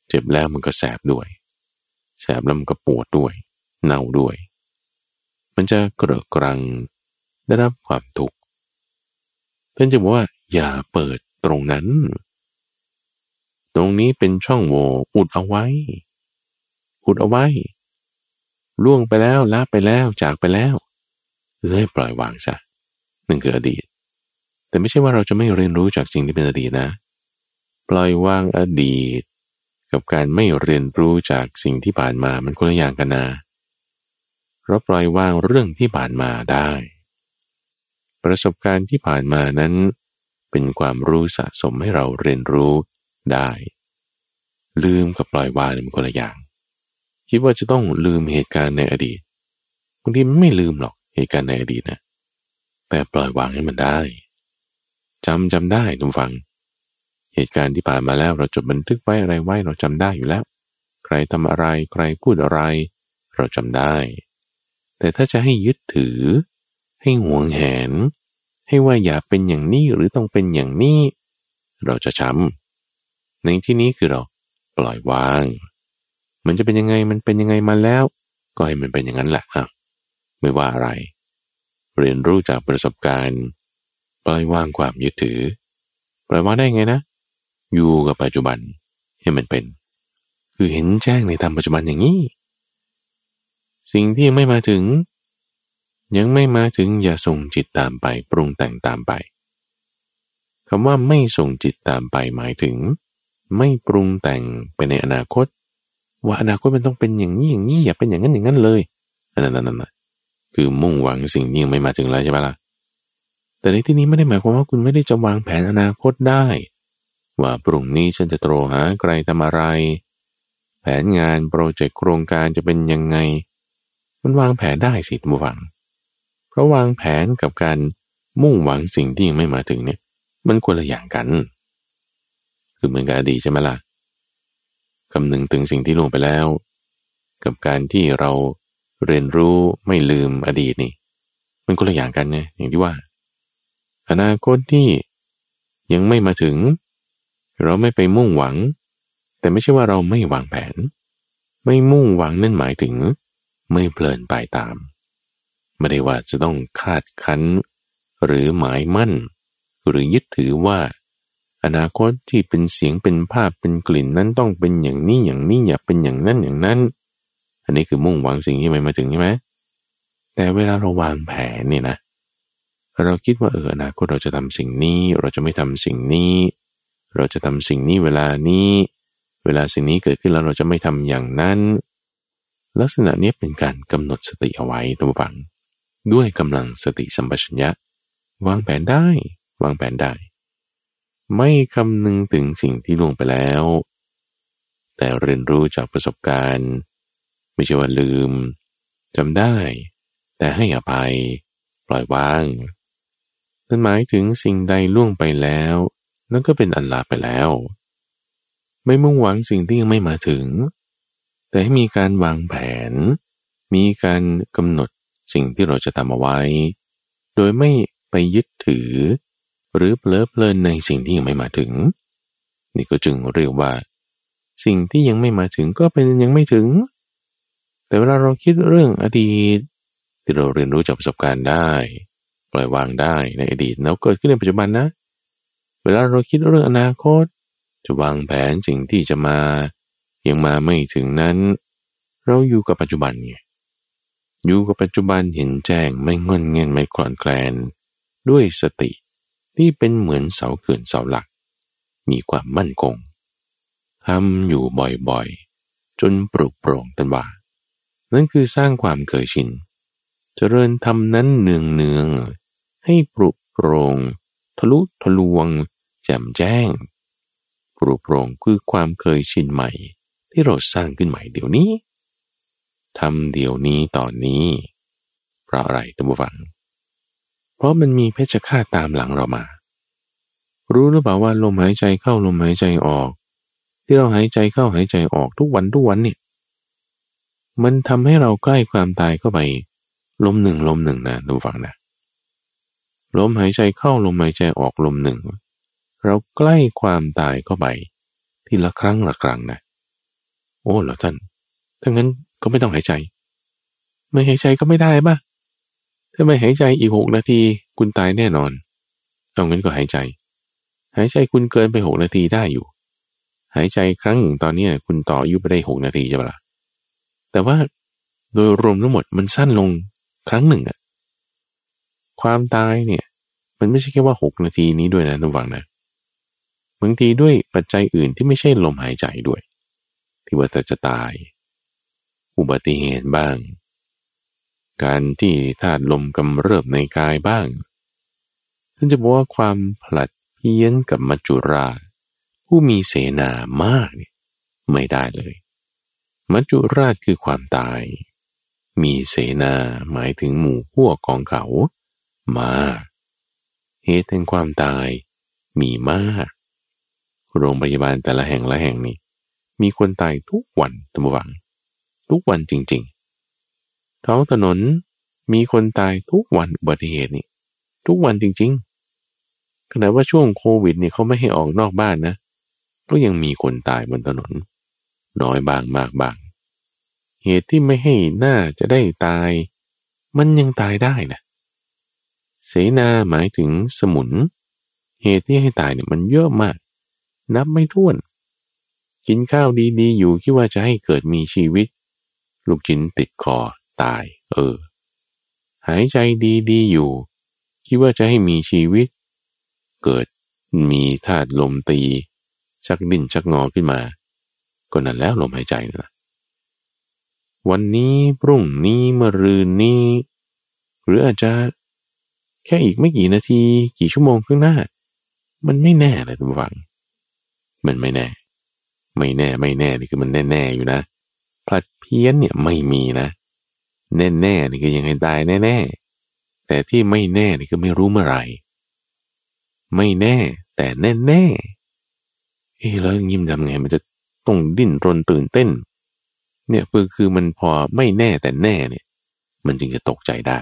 เจ็บแล้วมันก็แสบด้วย แสบแล้วมันก็ปวดด้วย เน่าด้วย มันจะเกระกรังได้รับความทุกข์ท่านจะบอกว่าอย่าเปิด ตรงนั้น ตรงนี้เป็นช่องโหว่อุดเอาไว้ อุดเอาไว้ ล่วงไปแล้วละไปแล้วจากไปแล้ว เลยปล่อยวางซะนั่นคืออดีต แต่ไม่ใช่ว่าเราจะไม่เรียนรู้จากสิ่งที่เป็นอดีตนะ ปล่อยวางอดีต กับการไม่เรียนรู้จากสิ่งที่ผ่านมามันคนละอย่างกันนะเราปล่อยวางเรื่องที่ผ่านมาได้ ประสบการณ์ที่ผ่านมานั้น เป็นความรู้สะสมให้เราเรียนรู้ได้ ลืมกับปล่อยวางมันคนละอย่าง คิดว่าจะต้องลืมเหตุการณ์ในอดีตบางทีมันไม่ลืมหรอกเหตุการณ์ในอดีตนะแต่ปล่อยวางให้มันได้จำจำได้ทุกฝัง เหตุการณ์ที่ผ่านมาแล้วเราจดบันทึกไว้อะไรไว้เราจำได้อยู่แล้ว ใครทำอะไรใครพูดอะไร เราจำได้ แต่ถ้าจะให้ยึดถือ ให้หวงแหน ให้ว่าอย่าเป็นอย่างนี้หรือต้องเป็นอย่างนี้ เราจะช้ำในที่นี้คือเราปล่อยวาง มันจะเป็นยังไงมันเป็นยังไงมาแล้ว ก็ให้มันเป็นอย่างนั้นแหละอะไม่ว่าอะไร เรียนรู้จากประสบการณ์ปล่อยวางความยึดถือ ปล่อยวางได้ไงนะ อยู่กับปัจจุบันให้มันเป็น คือเห็นแจ้งในธรรมปัจจุบันอย่างนี้ สิ่งที่ยังไม่มาถึง ยังไม่มาถึงอย่าส่งจิตตามไปปรุงแต่งตามไปคำว่าไม่ส่งจิตตามไปหมายถึง ไม่ปรุงแต่งไปในอนาคต ว่าอนาคตมันต้องเป็นอย่างนี้อย่างนี้อย่าเป็นอย่างนั้นอย่างนั้นเลยนั่นนั่นนั่นคือมุ่งหวังสิ่งนี้ยังไม่มาถึงแล้วใช่ไหมล่ะแต่ในที่นี้ไม่ได้หมายความว่าคุณไม่ได้จะวางแผนอนาคตได้ ว่าพรุ่งนี้ฉันจะโทรหาใครทำอะไร แผนงานโปรเจกต์โครงการจะเป็นยังไง มันวางแผนได้สิทุกฝัง เพราวางแผนกับการมุ่งหวังสิ่งที่ยังไม่มาถึงเนี่ย มันคนละอย่างกัน คือเหมือนกับอดีตใช่ไหมล่ะคำนึงถึงสิ่งที่ล่วงไปแล้ว กับการที่เราเรียนรู้ไม่ลืมอดีตนี่ มันคนละอย่างกันไงอย่างที่ว่า อนาคตที่ยังไม่มาถึง เราไม่ไปมุ่งหวัง แต่ไม่ใช่ว่าเราไม่วางแผน ไม่มุ่งหวังนั่นหมายถึง ไม่เพลินไปตาม ไม่ได้ว่าจะต้องคาดคั้น หรือหมายมั่น หรือยึดถือว่า อนาคตที่เป็นเสียงเป็นภาพเป็นกลิ่นนั้นต้องเป็นอย่างนี้อย่างนี้อย่าเป็นอย่างนั้นอย่างนั้น อันนี้คือมุ่งหวังสิ่งที่ไม่มาถึงใช่ไหมแต่เวลาเราวางแผนเนี่ยนะ เราคิดว่าเอออนาคตเราจะทำสิ่งนี้ เราจะไม่ทำสิ่งนี้ เราจะทำสิ่งนี้เวลานี้ เวลาสิ่งนี้เกิดขึ้นแล้วเราจะไม่ทำอย่างนั้นลักษณะนี้เป็นการกำหนดสติเอาไว้ทุกฝัง ด้วยกำลังสติสัมปชัญญะ วางแผนได้ วางแผนได้ ไม่คำนึงถึงสิ่งที่ล่วงไปแล้ว แต่เรียนรู้จากประสบการณ์ ไม่ใช่ว่าลืมจำได้ แต่ให้อภัย ปล่อยวางนั่นหมายถึงสิ่งใดล่วงไปแล้ว นั่นก็เป็นอันลาไปแล้ว ไม่มุ่งหวังสิ่งที่ยังไม่มาถึง แต่ให้มีการวางแผน มีการกำหนด สิ่งที่เราจะทำเอาไว้ โดยไม่ไปยึดถือ หรือเพลิดเพลินในสิ่งที่ยังไม่มาถึง นี่ก็จึงเรียกว่า สิ่งที่ยังไม่มาถึงก็เป็นยังไม่ถึง แต่เวลาเราคิดเรื่องอดีต ที่เราเรียนรู้จากประสบการณ์ได้ ปล่อยวางได้ในอดีตแล้วเกิดขึ้นในปัจจุบันนะ เวลาเราคิดเรื่องอนาคต จะวางแผนสิ่งที่จะมา ยังมาไม่ถึงนั้น เราอยู่กับปัจจุบันไง อยู่กับปัจจุบันเห็นแจ้งไม่งอนเงินไม่คลอนแคลน ด้วยสติที่เป็นเหมือนเสาเขื่อนเสาหลัก มีความมั่นคงทำอยู่บ่อยๆ จนปลุกโปร่งตันว่า นั่นคือสร้างความเคยชิน เจริญทำนั้นเนืองเนืองให้ปลุกโปรงทะลุทะลวง แจ่มแจ้ง ปลุกโปรงคือความเคยชินใหม่ ที่เราสร้างขึ้นใหม่เดี๋ยวนี้ ทำเดี๋ยวนี้ตอนนี้ เพราะอะไรท่านผู้ฟัง เพราะมันมีเพชฌฆาตตามหลังเรามา รู้หรือเปล่าว่าลมหายใจเข้าลมหายใจออก ที่เราหายใจเข้าหายใจออกทุกวันทุกวันเนี่ยมันทำให้เราใกล้ความตายเข้าไปลมหนึ่งลมหนึ่งนะดูฟังนะลมหายใจเข้าลมหายใจออกลมหนึ่ง เราใกล้ความตายเข้าไปทีละครั้งละครั้งนะ โอ้แล้วท่านถ้างั้น ก็ไม่ต้องหายใจ ไม่หายใจก็ไม่ได้ป่ะถ้าไม่หายใจอีกหกนาที คุณตายแน่นอน เอางั้นก็หายใจ หายใจคุณเกินไปหกนาทีได้อยู่ หายใจครั้งหนึ่งตอนนี้คุณต่ออายุไปได้หกนาทีใช่ปะล่ะแต่ว่าโดยรวมทั้งหมดมันสั้นลงครั้งหนึ่งอะความตายเนี่ย มันไม่ใช่แค่ว่าหกนาทีนี้ด้วยนะทุกฝังนะบางทีด้วยปัจจัยอื่นที่ไม่ใช่ลมหายใจด้วย ที่ว่าแต่จะตาย อุบัติเหตุบ้าง การที่ธาตุลมกำเริบในกายบ้างท่านจะบอกว่าความผลัดเพี้ยนกับมัจจุราชผู้มีเสนามากเนี่ยไม่ได้เลย มัจจุราชคือความตาย มีเสนาหมายถึงหมู่พวกของเขา มาเหตุแห่งความตายมีมาก โรงพยาบาลแต่ละแห่งละแห่งนี้มีคนตายทุกวันตั้งวัง ทุกวันจริง ๆ ท้องถนนมีคนตายทุกวันอุบัติเหตุนี่ ทุกวันจริง ๆ ขณะว่าช่วงโควิดเนี่ยเขาไม่ให้ออกนอกบ้านนะ ก็ยังมีคนตายบนถนน น้อยบางมากบาง เหตุที่ไม่ให้หน้าจะได้ตาย มันยังตายได้นะเสนาหมายถึงสมุน เหตุที่ให้ตายเนี่ยมันเยอะมาก นับไม่ถ้วน กินข้าวดีๆ อยู่คิดว่าจะให้เกิดมีชีวิต ลูกจินติดคอตาย เออ หายใจดีๆอยู่ คิดว่าจะให้มีชีวิต เกิดมีธาตุลมตี ชักดิ้นชักงอขึ้นมา ก็นั่นแล้วลมหายใจนะวันนี้พรุ่งนี้มรืนนี้ หรืออาจจะแค่อีกไม่กี่นาที กี่ชั่วโมงข้างหน้า มันไม่แน่เลยทุกฝัง มันไม่แน่ ไม่แน่ไม่แน่นี่คือมันแน่ ๆ อยู่นะ พี้ยนเนี่ยไม่มีนะ แน่ๆนี่คือยังไงตายแน่ๆแต่ที่ไม่แน่นี่คือไม่รู้เมื่อไหร่ ไม่แน่ แต่แน่แน่เอ้แล้วยิ้มทำไงมันจะต้องดิ้นรนตื่นเต้น เนี่ยคือคือมันพอไม่แน่แต่แน่เนี่ย มันจึงจะตกใจได้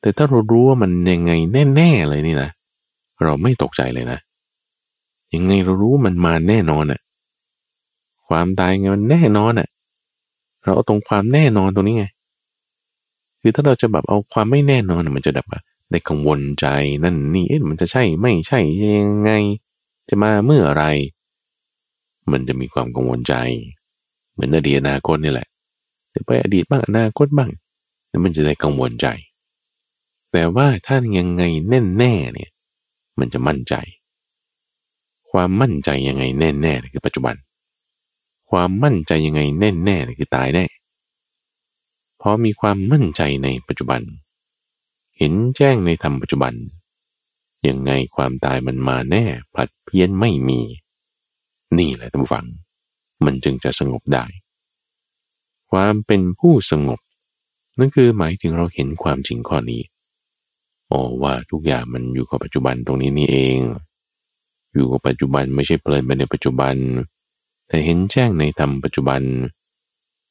แต่ถ้าเรารู้ว่ามันยังไงแน่ๆเลยนี่นะเราไม่ตกใจเลยนะยังไงเรารู้มันมาแน่นอนอะความตายไงมันแน่นอนอะ เราเอาตรงความแน่นอนตรงนี้ไง คือถ้าเราจะแบบเอาความไม่แน่นอนมันจะแบบได้กังวลใจนั่นนี่เอ๊ะมันจะใช่ไม่ใช่ยังไง จะมาเมื่อไร มันจะมีความกังวลใจ เหมือนอดีตอนาคตนี่แหละแต่ไปอดีตบ้างอนาคตบ้างแล้วมันจะได้กังวลใจ แต่ว่าถ้ายังไงแน่แน่เนี่ย มันจะมั่นใจ ความมั่นใจยังไงแน่แน่คือปัจจุบัน ความมั่นใจยังไงแน่แน่คือตายแน่พอมีความมั่นใจในปัจจุบัน เห็นแจ้งในธรรมปัจจุบันยังไงความตายมันมาแน่ผลัดเพี้ยนไม่มี นี่แหละท่านฟัง มันจึงจะสงบได้ ความเป็นผู้สงบ นั่นคือหมายถึงเราเห็นความจริงข้อนี้อ๋อว่าทุกอย่างมันอยู่กับปัจจุบันตรงนี้นี่เอง อยู่กับปัจจุบันไม่ใช่เพลินไปในปัจจุบัน แต่เห็นแจ้งในธรรมปัจจุบัน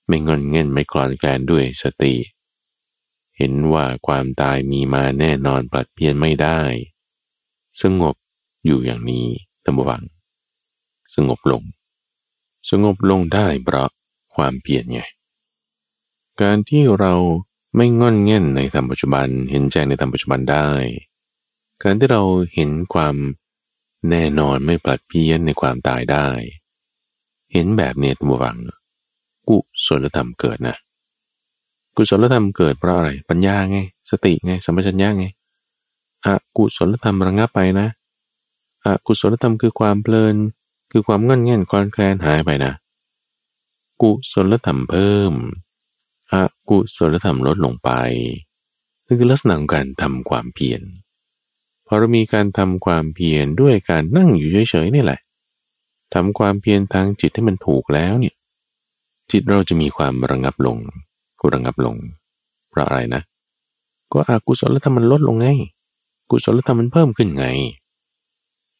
ไม่งอนเง่นไม่คลอนแกลนด้วยสติ เห็นว่าความตายมีมาแน่นอนปลัดเพี้ยนไม่ได้ สงบอยู่อย่างนี้ตั้งวัง สงบลง สงบลงได้เพราะความเปลี่ยนไง การที่เราไม่งอนเง่นในธรรมปัจจุบัน เห็นแจ้งในธรรมปัจจุบันได้ การที่เราเห็นความแน่นอนไม่ปลัดเพี้ยนในความตายได้ เห็นแบบเนตบวัง กุศลธรรมเกิดนะ กุศลธรรมเกิดเพราะอะไร ปัญญาไง สติไง สัมปชัญญะไงอะกุศลธรรมระงับไปนะอะกุศลธรรมคือความเพลิน คือความงอนเง่นคลอนแคลนหายไปนะ กุศลธรรมเพิ่มอกุศลธรรมลดลงไปนั่นคือลักษณะของการทำความเพียรพอเรามีการทำความเพียรด้วยการนั่งอยู่เฉยๆนี่แหละ ทำความเพียรทางจิตให้มันถูกแล้วเนี่ยจิตเราจะมีความระงับลงกุระงับลง เพราะอะไรนะ ก็อากุศลธรรมมันลดลงไง กุศลธรรมมันเพิ่มขึ้นไง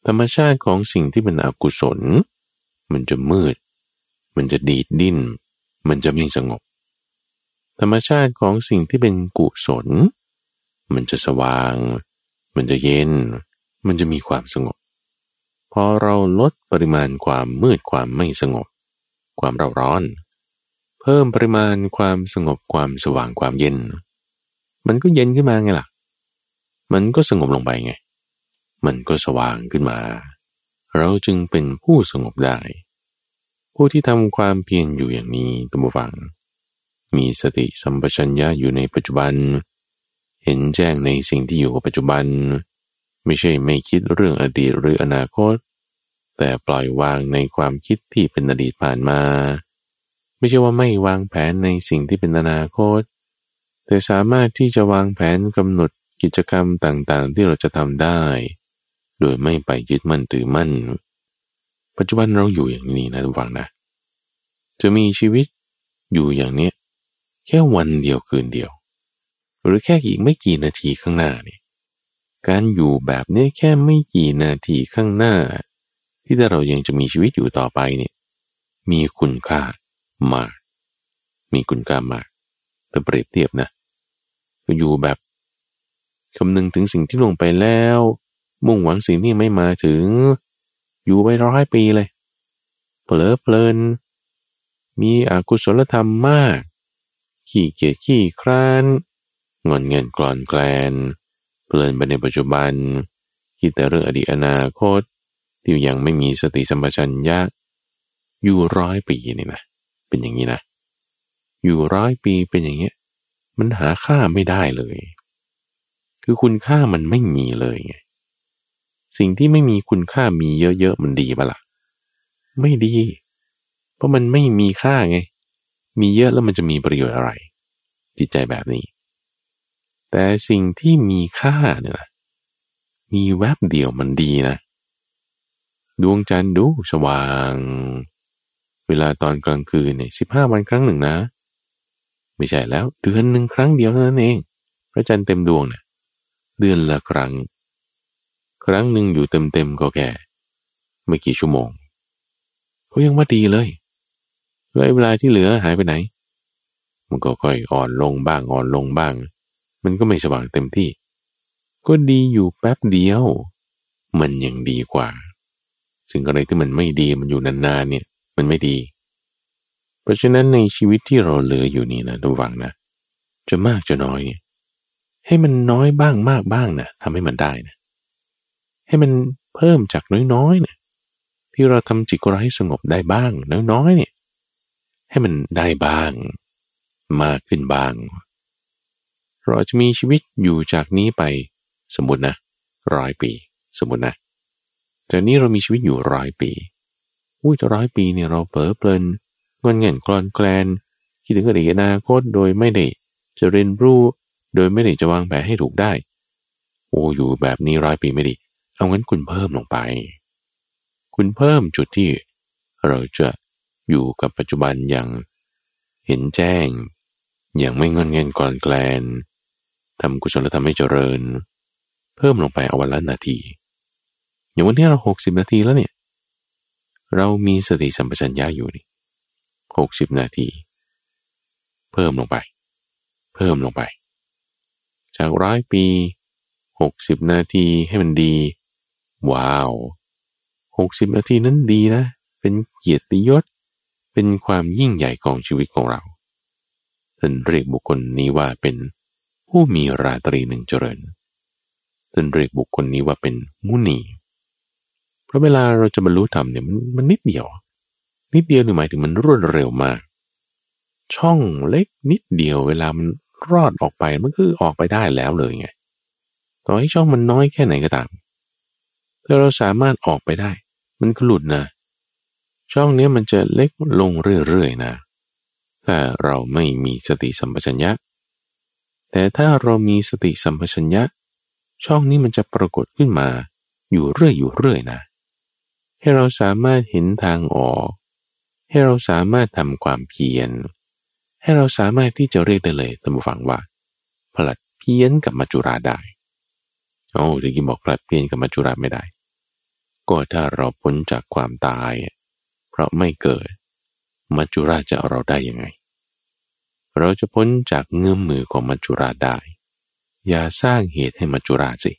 ธรรมชาติของสิ่งที่เป็นอกุศล มันจะมืด มันจะดีดดิ้น มันจะไม่สงบ ธรรมชาติของสิ่งที่เป็นกุศล มันจะสว่าง มันจะเย็น มันจะมีความสงบ พอเราลดปริมาณความมืดความไม่สงบ ความเราร้อน เพิ่มปริมาณความสงบความสว่างความเย็น มันก็เย็นขึ้นมาไงล่ะ มันก็สงบลงไปไง มันก็สว่างขึ้นมา เราจึงเป็นผู้สงบได้ ผู้ที่ทำความเพียรอยู่อย่างนี้ตัมบูฟัง มีสติสัมปชัญญะอยู่ในปัจจุบัน เห็นแจ้งในสิ่งที่อยู่กับปัจจุบัน ไม่ใช่ไม่คิดเรื่องอดีตหรืออนาคต แต่ปล่อยวางในความคิดที่เป็นอดีตผ่านมา ไม่ใช่ว่าไม่วางแผนในสิ่งที่เป็นอนาคต แต่สามารถที่จะวางแผนกำหนดกิจกรรมต่างๆ ที่เราจะทำได้ โดยไม่ไปยึดมั่นถือมั่น ปัจจุบันเราอยู่อย่างนี้นะทุกฝังนะ จะมีชีวิตอยู่อย่างนี้แค่วันเดียวคืนเดียว หรือแค่อีกไม่กี่นาทีข้างหน้านี่ การอยู่แบบนี้แค่ไม่กี่นาทีข้างหน้า ที่ถ้าเรายังจะมีชีวิตอยู่ต่อไปเนี่ยมีคุณค่ามาก มีคุณค่ามากแต่เปรียบเทียบนะอยู่แบบคำนึงถึงสิ่งที่ลงไปแล้ว มุ่งหวังสิ่งที่ไม่มาถึง อยู่ไปร้อยปีเลยเผลอเพลิน มีอกุศลธรรมมาก ขี้เกียจขี้คร้านงอนเงินกลอนแกลน เพลินไปในปัจจุบัน คิดแต่เรื่องอดีตอนาคต ที่ยังไม่มีสติสัมปชัญญะ อยู่ร้อยปีนี่นะเป็นอย่างนี้นะ อยู่ร้อยปีเป็นอย่างเงี้ยมันหาค่าไม่ได้เลย คือคุณค่ามันไม่มีเลยไงสิ่งที่ไม่มีคุณค่ามีเยอะๆมันดีปะละ่ะ ไม่ดี เพราะมันไม่มีค่าไง มีเยอะแล้วมันจะมีประโยชน์อะไร จิตใจแบบนี้ แต่สิ่งที่มีค่าเนี่ยมีแวบเดียวมันดีนะ ดวงจันทร์ดูสว่าง เวลาตอนกลางคืนเนี่ยสิบห้าวันครั้งหนึ่งนะ ไม่ใช่แล้ว เดือนหนึ่งครั้งเดียวเท่านั้นเอง พระจันทร์เต็มดวงเนี่ยเดือนละครั้ง ครั้งหนึ่งอยู่เต็มๆก็แก่ไม่กี่ชั่วโมงเขายังว่าดีเลยแล้วเวลาที่เหลือหายไปไหน มันก็ค่อยอ่อนลงบ้างอ่อนลงบ้าง มันก็ไม่สว่างเต็มที่ ก็ดีอยู่แป๊บเดียว มันยังดีกว่าสิ่งอะไรที่มันไม่ดีมันอยู่นานๆเนี่ย มันไม่ดี เพราะฉะนั้นในชีวิตที่เราเหลืออยู่นี่นะระวังนะจะมากจะน้อยเนี่ยให้มันน้อยบ้างมากบ้างนะทำให้มันได้นะให้มันเพิ่มจากน้อยๆเนี่ยที่เราทำจิตเราให้สงบได้บ้าง น้อยๆเนี่ย ให้มันได้บ้าง มากขึ้นบ้าง เราจะมีชีวิตอยู่จากนี้ไปสมมตินะร้อยปี สมมตินะจากนี้เรามีชีวิตอยู่ร้อยปีอุ้ยร้อยปีเนี่ยเราเผลอเพลินเงินเงินกรอนแกลนคิดถึงอดีตอนาคตโดยไม่ได้จะเรียนรู้โดยไม่ได้จะวางแผนให้ถูกได้ โอ้อยู่แบบนี้ร้อยปีไม่ดี เอางั้นคุณเพิ่มลงไป คุณเพิ่มจุดที่ เราจะอยู่กับปัจจุบันอย่างเห็นแจ้ง อย่างไม่งอนเงินก่อนแกลน ทำกุศลธรรมให้เจริญ เพิ่มลงไปเอาวันละนาที อย่างวันนี้เราหกสิบนาทีแล้วเนี่ย เรามีสติสัมปชัญญะอยู่นี่หกสิบนาที เพิ่มลงไป เพิ่มลงไป จากร้อยปีหกสิบนาทีให้มันดี ว้าวหกสิบนาทีนั้นดีนะ เป็นเกียรติยศ เป็นความยิ่งใหญ่ของชีวิตของเราท่านเรียกบุคคลนี้ว่าเป็น ผู้มีราตรีหนึ่งเจริญท่านเรียกบุคคลนี้ว่าเป็นมุนี เพราะเวลาเราจะบรรลุธรรมเนี่ยมันมันนิดเดียว นิดเดียวนี่หมายถึงมันรวดเร็วมาก ช่องเล็กนิดเดียวเวลามันรอดออกไปมันคือออกไปได้แล้วเลยไง ต่อให้ช่องมันน้อยแค่ไหนก็ตามถ้าเราสามารถออกไปได้ มันก็หลุดนะ ช่องนี้มันจะเล็กลงเรื่อยๆนะ ถ้าเราไม่มีสติสัมปชัญญะ แต่ถ้าเรามีสติสัมปชัญญะ ช่องนี้มันจะปรากฏขึ้นมา อยู่เรื่อยอยู่เรื่อยนะ ให้เราสามารถเห็นทางออก ให้เราสามารถทำความเพียร ให้เราสามารถที่จะเรียกได้เลยท่านผู้ฟังว่า ผลัดเพี้ยนกับมัจจุราได้โอ้จะกินบอกผลัดเพี้ยนกับมัจจุราไม่ได้ ก็ถ้าเราพ้นจากความตาย เพราะไม่เกิด มัจจุราจะเอาเราได้ยังไง เราจะพ้นจากเงื้อมมือของมัจจุราชได้ อย่าสร้างเหตุให้มัจจุราชสิ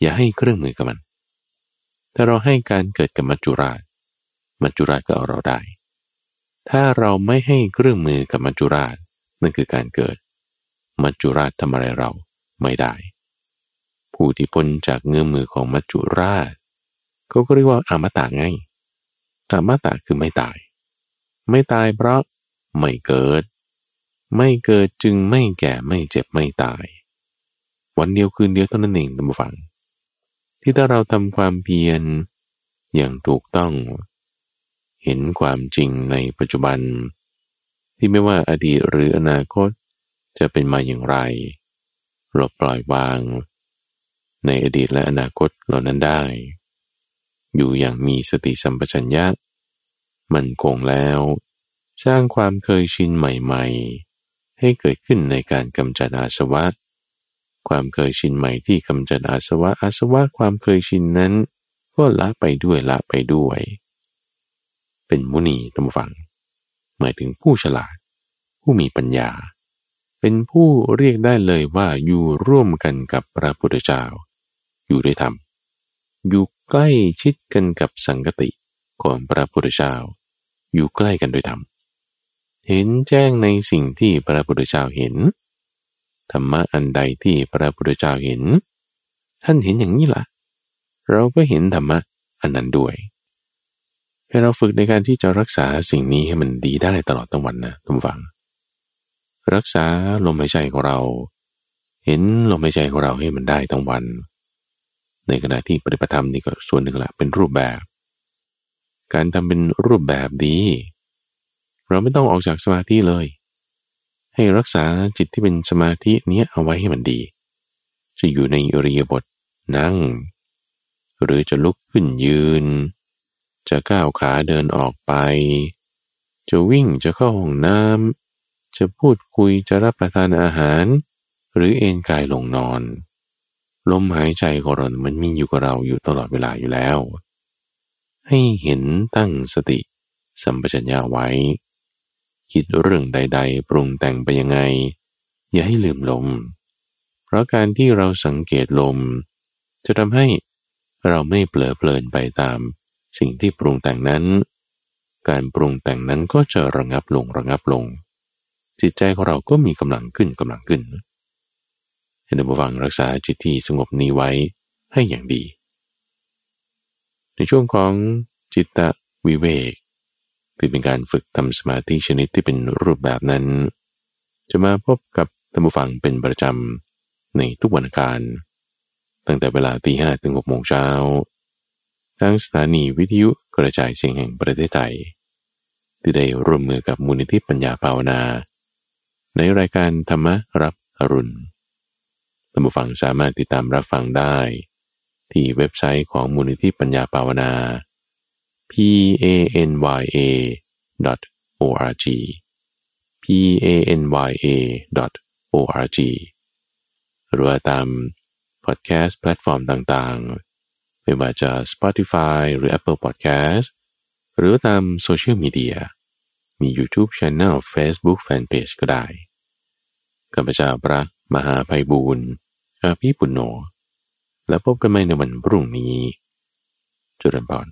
อย่าให้เครื่องมือกับมัน ถ้าเราให้การเกิดกับมัจจุราช มัจจุราชก็เอาเราได้ ถ้าเราไม่ให้เครื่องมือกับมัจจุราชนั่นคือการเกิด มัจจุราชทำอะไรเราไม่ได้ ผู้ที่พ้นจากเงื้อมือของมัจจุราชเขาก็เรียกว่าอมตะไงอมตะคือไม่ตาย ไม่ตายเพราะไม่เกิด ไม่เกิดจึงไม่แก่ไม่เจ็บไม่ตาย วันเดียวคืนเดียวเท่านั้นเองท่านผู้ฟัง ที่ถ้าเราทำความเพียรอย่างถูกต้อง เห็นความจริงในปัจจุบัน ที่ไม่ว่าอดีตหรืออนาคตจะเป็นมาอย่างไรเราปล่อยวาง ในอดีตและอนาคตเหล่านั้นได้ อยู่อย่างมีสติสัมปชัญญะ มันคงแล้ว สร้างความเคยชินใหม่ๆ ให้เกิดขึ้นในการกำจัดอาสวะ ความเคยชินใหม่ที่กำจัดอาสวะอาสวะความเคยชินนั้น ก็ละไปด้วยละไปด้วย เป็นมุนีตมฟัง หมายถึงผู้ฉลาด ผู้มีปัญญา เป็นผู้เรียกได้เลยว่าอยู่ร่วมกันกับพระพุทธเจ้า อยู่ด้วยธรรมอยู่ใกล้ชิดกันกับสังกติของพระพุทธเจ้า อยู่ใกล้กันด้วยธรรม เห็นแจ้งในสิ่งที่พระพุทธเจ้าเห็น ธรรมะอันใดที่พระพุทธเจ้าเห็น ท่านเห็นอย่างนี้ละ่ะ เราก็เห็นธรรมะอันนั้นด้วย ให้เราฝึกในการที่จะรักษาสิ่งนี้ให้มันดีได้ตลอดทั้งวันนะทุกฝัง รักษาลมหายใจของเรา เห็นลมหายใจของเราให้มันได้ทั้งวัน ในขณะที่ปฏิบัติธรรมนี่ก็ส่วนหนึ่งละเป็นรูปแบบ การทำเป็นรูปแบบดี เราไม่ต้องออกจากสมาธิเลย ให้รักษาจิตที่เป็นสมาธินี้เอาไว้ให้มันดี จะอยู่ในอริยบทนั่ง หรือจะลุกขึ้นยืน จะก้าวขาเดินออกไป จะวิ่งจะเข้าห้องน้ำจะพูดคุยจะรับประทานอาหาร หรือเอนกายลงนอนลมหายใจของเรา มันมีอยู่กับเราอยู่ตลอดเวลาอยู่แล้ว ให้เห็นตั้งสติสัมปชัญญะไว้ คิดเรื่องใด ๆ ปรุงแต่งไปยังไง อย่าให้ลืมลม เพราะการที่เราสังเกตลม จะทำให้เราไม่เปลอเพลินไปตาม สิ่งที่ปรุงแต่งนั้น การปรุงแต่งนั้นก็จะระงับลงระงับลง จิตใจของเราก็มีกำลังขึ้นกำลังขึ้นให้ราฟังรักษาจิตที่สงบนี้ไว้ให้อย่างดี ในช่วงของจิตตวิเวก ที่เป็นการฝึกทำสมาธิชนิดที่เป็นรูปแบบนั้น จะมาพบกับท่านผู้ฟังเป็นประจำในทุกวันอังคาร ตั้งแต่เวลาตีห้ถึงหกโมงเช้าทางสถานีวิทยุกระจายเสียงแห่งประเทศไทย ที่ได้ร่วมมือกับมูลนิธิปัญญาภาวนา ในรายการธรรมรับอรุณท่านผู้ฟังสามารถติดตามรับฟังได้ ที่เว็บไซต์ของมูลนิธิปัญญาภาวนา p a n y a org p a n y a org หรือว่าตามพอดแคสต์แพลตฟอร์มต่างๆ ไม่ว่าจะ Spotify หรือ Apple Podcast หรือตามโซเชียลมีเดีย มี YouTube Channel Facebook Fanpage ก็ได้ข้าพเจ้าพระมหาภัยบูรณ์อาภีปุณโญแล้วพบกันใหม่ในวันพรุ่งนี้จุลพร